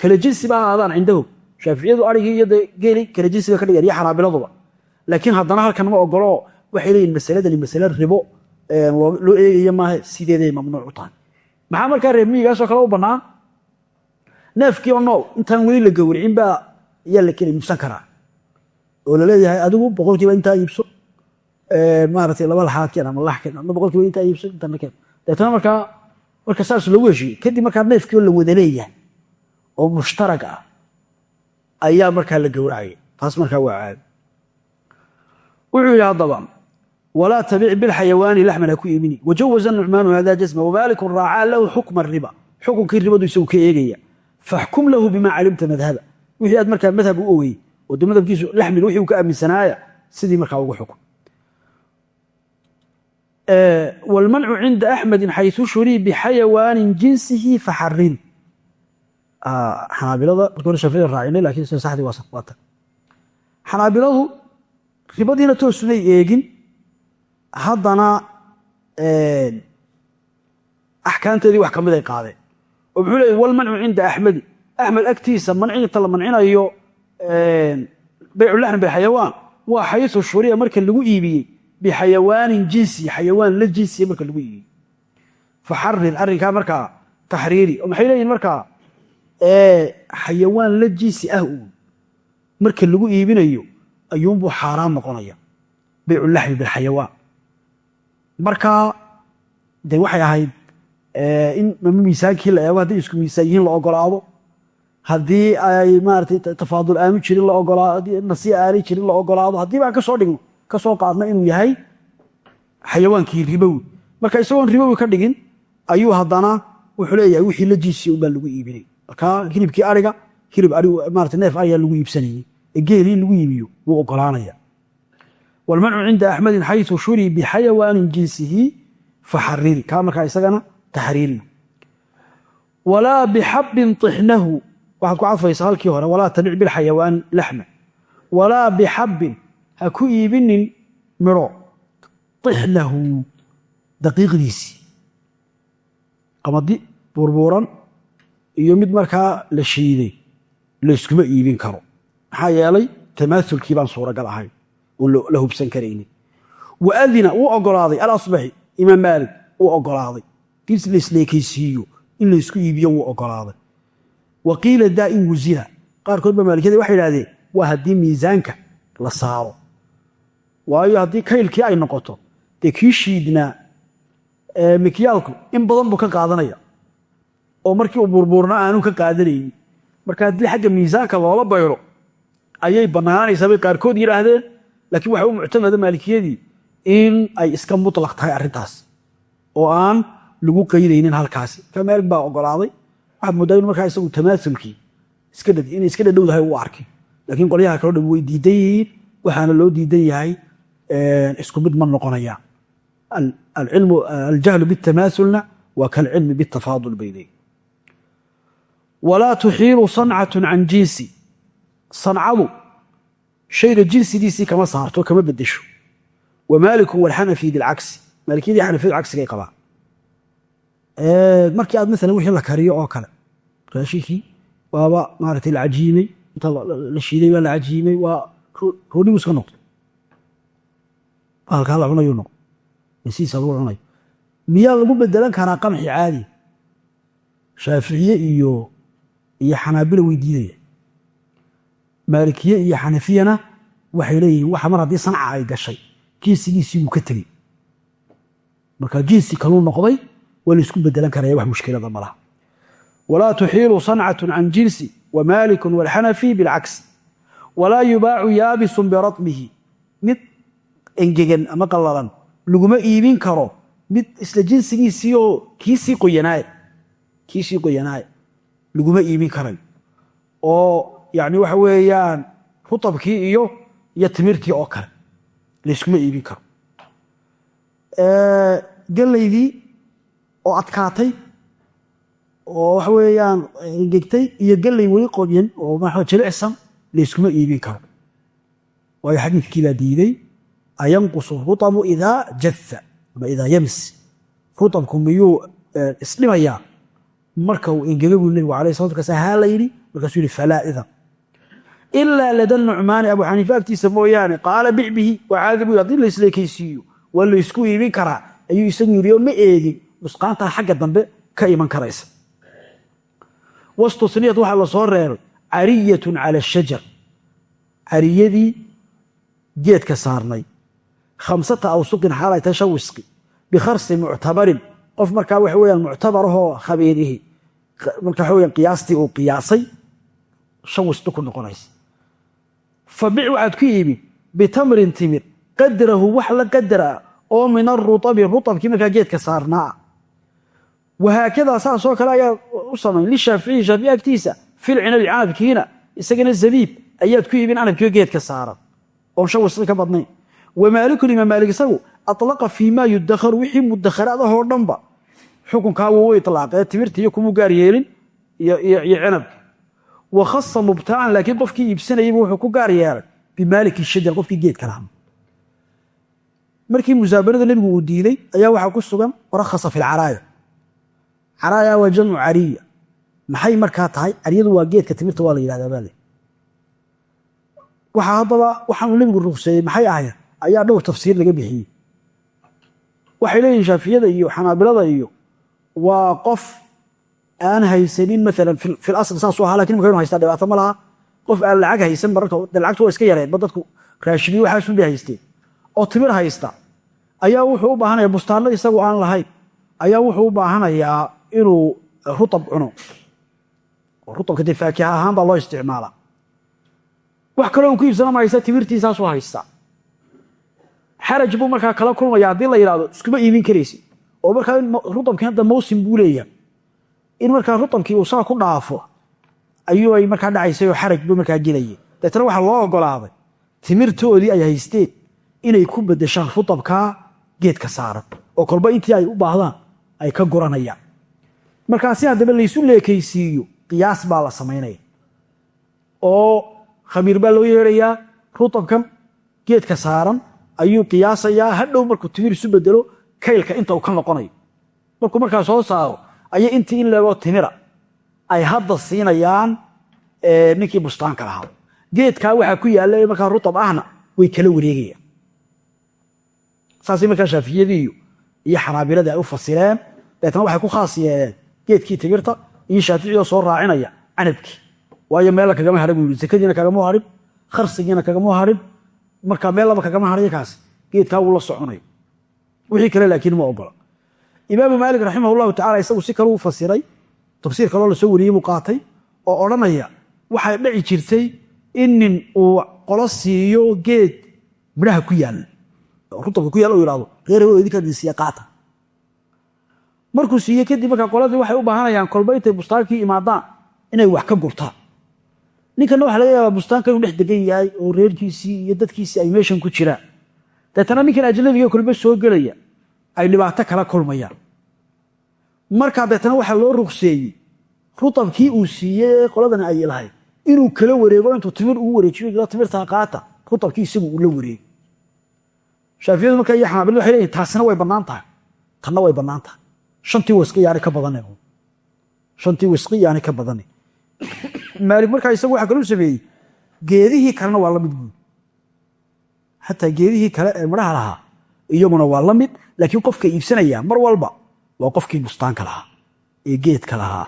Kala jinsi ba ahaadaan cindahum shaaficiyadu arigii iyo geeli kala jinsi bay ka dhigeen iyo xanaabiladuba laakiin haddana halkan ma ogolo waxay leeyihiin masaladani masale ribo loo eegaya maaha sideeday mamnuuc u tahay. Maxaa markaa reer miyigaasoo kale u bannaan neefkii oo nool intaan weli la gowricin baa ayaa la kala iibsan karaa. Oo la leeyahay adigu boqolkiiba intaa iibso. Maaratay laba laxaadkeen ama laxkeen adna boqolkiiba intaa iibso intana keen. Deetana markaa marka saas lagu heshiiyey kadib markaa neefkii oo la wada leeyahay oo mushtarag ah ayaa markaa la gowracaya taas markaa waa caadi. Wuxuu yidhi haddaba walaa tabic bilxayawaani laxman ha ku iibini wajawaza nucmaanu hada jasma wamaalikun raacaa lahu xukma riba xukunkii ribadu isagu ka eegaya faxkum lahu bimaa calimta madhaba wixii aad markaa madhab u ogey oo de madhabkiisu laxmin wixii uu ka aaminsanaaya sidii markaa ugu xukun wاlmancu cinda axmedi xayثu shurii bixayawaanin jinsihi faxarin xanaabilada marka hore shafida raacinay laakiin sida saxdii waa tan xanaabiladu ribadiina toosunay eegin haddana axkaamteedii wax ka mid ay qaadeen. Oo muxuu leeyay wlmancu cinda axmedi axmed agtiisa mancinta la mancinayo bayculaxm bixayawaan. Waa xayثu shuriya marka lagu iibiyey. Bixayawaanin jinsi xayawaan la jinsiya marka lagu iibiyey. Faxarir arrinkaa markaa taxriiri. Oo maxay leeyihiin markaa xayawaan la jinsi ah marka lagu iibinayo ayuunbuu xaaraan noqonaya bayculaxmi bilxayawaan markaa de waxay ahayd in mama miisaankii la eego hadday isku miisaan yihiin la ogolaado. Haddii ay maaratay tafaadul aanu jirin la ogolaado haddii nasiya aanay jirin la ogolaado haddii baan ka soo dhigno ka soo qaadna inuu yahay xayawaankii ribowi marka isagoon ribowi ka dhigin ayuu haddana wuxuu leeyahay wixii la jinsiya unbaa lagu iibinay. Markaa hilibkii ariga hilib marata neef ariga lagu iibsanayey ee geelii lagu iibiyo wuu ogolaanaya wlmancu cinda axmedin xayu shuri bixayawaanin jinsihi faxariri kaa markaa isagana taxriirina walaa bixabin ixnahu waxaad ku cadfaysaa halkii hore walaa tabic bilxayawaan laxma walaa bixabin ha ku iibinin midho ixnahu daqiiqdiisii qamadi burbuuran iyo mid markaa la shiiday layskuma iibin karo maxaa yeelay tamaasulkii baan suuragal ahayn la hubsan karaynin. Wa adina wuu ogolaaday alasbaxi imaam maalik uu ogolaaday. Dirs laisleekaysiiyo in laysku iibiyo wuu ogolaaday. Wa qiila daa in wusina qaarkood ba maalikiyada waxay idhahdeen waa haddii miisaanka la saaro. Waayo haddii kaylkii ay noqoto dee kii shiidnaa mikyaalku in badan buu ka qaadanaya. Oo markii uu burbuurnaa aanu ka qaadanaynin. Marka haddii xagga miisaanka loola bayro ayay bannaanaanaysaa bay qaarkood yidhaahdeen laakiin waxa u muctamada maalikiyadii in ay iska mutlaq tahay arrintaas oo aan lagu qaydaynin halkaasi. Ka maalig baa ogolaaday waxaad mooddaa inu markaa isagu tamaasulkii inay iska dhadhowdahay u arkay. Laakiin qolyaha kaloo dham way diidan yihiin waxaana loo diidan yahay isku mid ma noqonaya. Aljahlu bitamaasulna waa kalcilmi bitafaadul baynay walaa tuxiilu sancatu can jinsi. Sancadu shayga jinsidiisii kama saarto kama bedesho wa maaliku walxanafi bilcagsi maalikiyadii xanafiyadu cagsigay qabaan markii aad maalan wixii la kariyo oo kale raashinkii waaba maaragtay la cajiimay inta la shiiday waa la cajiimay waa roonigu iska noqday bahalkaa la cunayuu noqday masiisa lagu cunayo miyaa lagu bedelan karaa qamxi caadi shaaficiye iyo iyo xanaabila way diidaya maalikiye iyo xanafiyana waxay leeyihiin waxa mar haddii sanca ay gashay jinsigiisii wuu ka tegey. Marka jinsi kaluu noqday waa laysku bedelan karaya wax mushkilada ma laha. Walaa tuxiilu sancatu can jinsi wa maaliku walxanafi bilcagsi walaa yubaacu yaabisun biratmihi mid engegan ama qallalan laguma iibin karo. Mid isla jinsigiisii oo kiisii qoyanaaye kiisii qoyanaaye laguma iibin karayo oo yani waxa weeyaan rutabkii iyo iyo timirtii oo kale layskuma iibin karo. Gallaydii oo adkaatay oo waxa weeyaan engegtay iyo gallay weli qodyan oo ma jilicsan layskuma iibin karo. Waayo xadiidkii baa diiday ayanqusu rutabu idaa jaa ama idaa yams. Rutabku miyuu isdhimayaa? Marka uu engega buu nebigu alayh salatu kas haa la yidhi markaasuu falaa idan ilaa lada nucmaani abu xaniifa agtiisa mooyaane qaala bic bihi waa caadi buu haddii laisleekaysiiyo waa laysku iibin karaa ayuu isagu yidhi oo ma eegin nusqaantaa xagga dambe ka iman karaysa wastusniyat waxaa la soo reeray cariyatun cala shajar cariyadii geedka saarnay khamsata awsuqin xaalay tahay shan wisqi bikharsi muctabarin qof markaa waxa weyaan muctabarahoo khabiirihi marka waxa weyaan qiyaastii uu qiyaasay shan wisqi ku fa bic waxaad ku iibi bitamrin timir qadrahu wax la qadara oo min arutabi rutabkii markaa geedka saarnaa wahaakadaa saasoo kale ayaa u samayn lishaaficiyi shaafici agtiisa fil cinabi canabkiina isagana zabiib ayaad ku iibin canabkiio geedka saaran oon shan wisqi ka badnayn wamaalikun imaam maalik isagu alaqa fii maa yudakharu wixii mudakharaadahoo dhanba xukunkaa wuu ilaaqee timirta iyo kumuu wa khasa mubtaacan laakiin qofkii iibsanayayba wuxuu ku gaar yeelay bimaaliki shajar qofkii geedka lahaa markii musaabanada nebigu uu diiday ayaa waxaa ku sugan warakhasa fi lcaraaya caraaya waa jamcu cariya maxay markaa tahay cariyadu waa geedka timirta waa la yidhahdaa baa le waxaa haddaba waxaanu nebigu rugseeyey maxay ahayd ayaa dhowr tafsiir laga bixiyey waxay leeyihiin shaafiyada iyo xanaabilada iyo waa qof aan haysanin maalan fil asl saasuu ahaa laakiin marka inu haystaa? Dhibaato ma laha. Qof aan lacag haysan mararka de lacagtu waa iska yareen ba dadku raashiniyo waxaasun bay haysteen. Oo timir haysta. Ayaa wuxuu u baahanaya bustaanno isagu aan lahayn. Ayaa wuxuu u baahanayaa inuu rutab cuno. Rutabka dee ahaan baa loo isticmaalaa wax kaloo uu ku iibsana ma haysta timirtiisaasuu haystaa xaraj buu markaa kala kulmaya haddii la yidhahdo iskuma iibin karaysi. Oo markaa rutabkii hadda mawsim buu leeyahay in markaa rutabkii uu saa ku dhaafo ayuu ay markaa dhacaysay oo xaraj buu markaa gelayay deetna waxaa loo ogolaaday timirtoodii ay haysteen inay ku bedeshaan rutabkaa geedka saaran oo kolba intii ay u baahdaan ay ka guranayaan. Markaa haddaba laysu leekaysiiyo qiyaas baa la samaynaya oo khamiir baa loo yeedhayaa rutabkan geedka saaran ayuu qiyaasayaa hadhow markuu timir isu bedelo kaylka inta uu ka noqonayo. Markuu markaa soo saaro ayay intii in leegoo timira. Ay hadda siinayaan ninkii bustaanka lahaa. Geedkaa waxaa ku yaalla markaa rutab ahna way kala wareegayaan. Saasay markaa shaafiyadii iyo xanaabiladii ay u fasireen. Deetna waxay ku khaas yeeleen geedkii timirta iyo shaaficiyoo soo raacinaya canabkii waayo meella kagama hadha buu yii sakadiina kagama hadhin kharsigiina kagama hadhin markaa meellaba kagama hadhayo kaas geedkaa wuu la soconay wixii kale laakiin ma ogola imaamu maalik raximah llahu tacala isagu si kale u fasiray tafsiir kaloo la soo wariyey buu qaatay oo odhanaya waxay dhici jirtay in nin uu qolo siiyo geed midhaha ku yaalla rutabka ku yaalla u yidhahdo reer hebel idinkaa siiya qaata. Markuu siiye kadib markaa qoladii waxay u baahanayaan kolba intay bustaankii imaadaan inay wax ka gurtaan. Ninkanna waxa laga yaabaa bustaanka inuu dhex degan yahay jiraan. Deetana gelaya ay dhibaato kala kulmayaan markaa deetana waxaa loo rugseeyey rutabkii uu siiyey ee qoladani ay lahayd inuu kala wareego intuu timir ugu wareejiyo timirtaa qaata rutabkii isagu uu la wareego shaafiyadu markaa iyo waxay leeyihiin taasina way bannaan tahay. Tanna way bannaan tahay. Wasqi yaani ka badane shantii wasqi yaani ka badane maalik markaa isagu waxa kaluu sameeyey geedihii kalena waa la mid xataa geedihii kale ee midhaha lahaa iyaguna waa la mid laakiin qofka iibsanaya mar walba waa qofkii bustaanka lahaa ee geedka lahaa.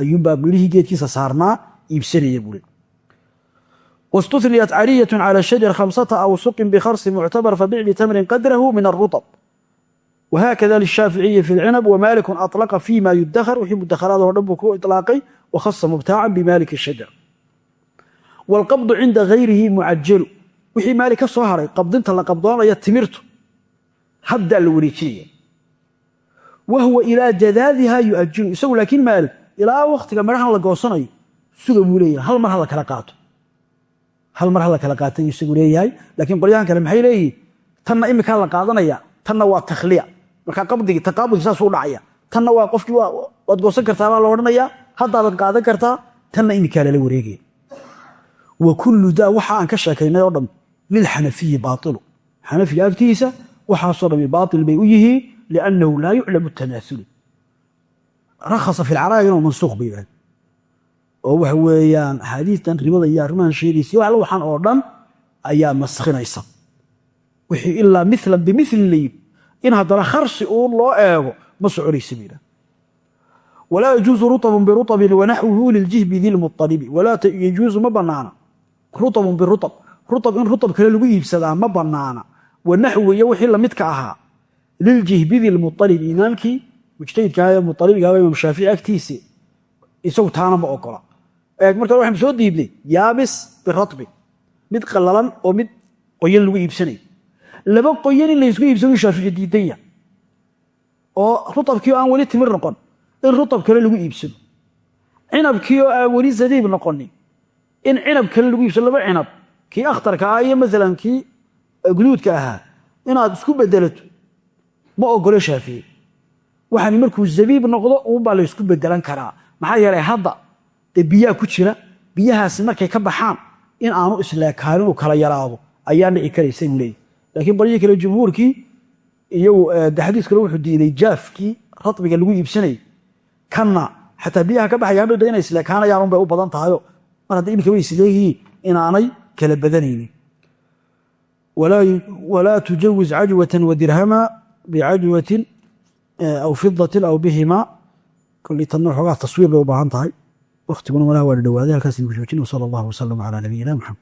Ayuunbaa midhihii geedkiisa saarnaa iibsanaya buui wastuhniyat cariyatu cala shajar hamsata awsuqin bikharsi muctabar fabic bitamrin qadrahu min arutab whakada lshaaficiyi fi lcinab wmaaliku alaqa fi ma yudahar wixii mudaharaad oo dhan buu ku ilaaqay wakhasa mubtaacan bimaaliki shajar. Wاlqabdu cinda hayrihi mucajalu wixii maalik ka soo haddaa la wareejinaya wahwa ilaa jadaadiha yuajilu isagu laakiin maalik ilaa wakhtiga midhahan la goosanayo suga buu leeyahay. Hal mar hala kala qaato. Hal mar hala kala qaata yuu isagu leeyahay. Laakiin qolyahan kale maxay leeyihiin tanna imikaa la qaadanaya. Tanna waa takhliya. Markaa qabdigii taqaabudkii saasuu waa qofkii goosan kartaa baa la odhanayaa haddaadan qaadan kartaa tanna imikaa lala wareegaya wa kullu daa waxa aan ka sheekaynay oo dhan lilxanafiyi baailu xanafiga agtiisa waxaasoo dhami baail bay u yihiin liannahu laa yuclamu tamaasulu rakhasa fi lcaraa'ir inuu mansuuq bay yidhahdeen. Oo waxa weeyaan axaadiistan ribada iyo arrimahan sheegaysa wax alla waxaan oo dhan ayaa maskhinaysa. Wixii ilaa milan bimilin la yidhi in haddana kharsi uun loo eego ma soconaysa bay yidhahdeen. Walaa yajuusu rutabun birutabin wanaxwuhu liljihbi dilmualibi walaa yajuusu ma banaana wanaxwu iyo wixii lamidka ahaa. Liljihbidi lmualib imaamkii mujtahidkaah mualibigaaba imaam shaafici agtiisi. Isagu taana ma ogola marka waxaynu soo diibnay yaabis biratbi. Mid qalalan oo mid qoyan lagu iibsanay. Laba qoyan in laysku iibsado shaafici diidanya oo rutabkii oo aan weli timir noqon in rutab kale lagu iibsado. Cinabkii oo aan weli zadiib noqonin in cinab kale lagu iibsado laba cinab. Kii guduudka ahaa inaad isku bedelato ma ogolo shaafici waxaani markuu zabiib noqdo uunbaa laysku bedelan karaa. Maxaa yeelay hadda dee ku jira biyahaasi markay ka baxaan in aanu isleekaanin uu kala yaraado ayaa dhici karaysa buu laakiin baryihii kale jumhuurkii iyagu de kale wuxuu diiday jaafkii radbiga lagu iibsanayay. Kanna xataa biyaha ka baxaya hadhowda inay isleekaanayaan u badan tahayo. Mar hadda imika way isleeyihiin inaanay kala badanaynin walaa tujawiz cajwatan wadirhama bicajwatin aw fidatin aw bihima koley tanna waxoogaa taswiir bay u baahan tahay wakhtiguna malaha waa dhawaaday halkaas idinku joojin wsala allahu wasalam calaa nabiyina maxamed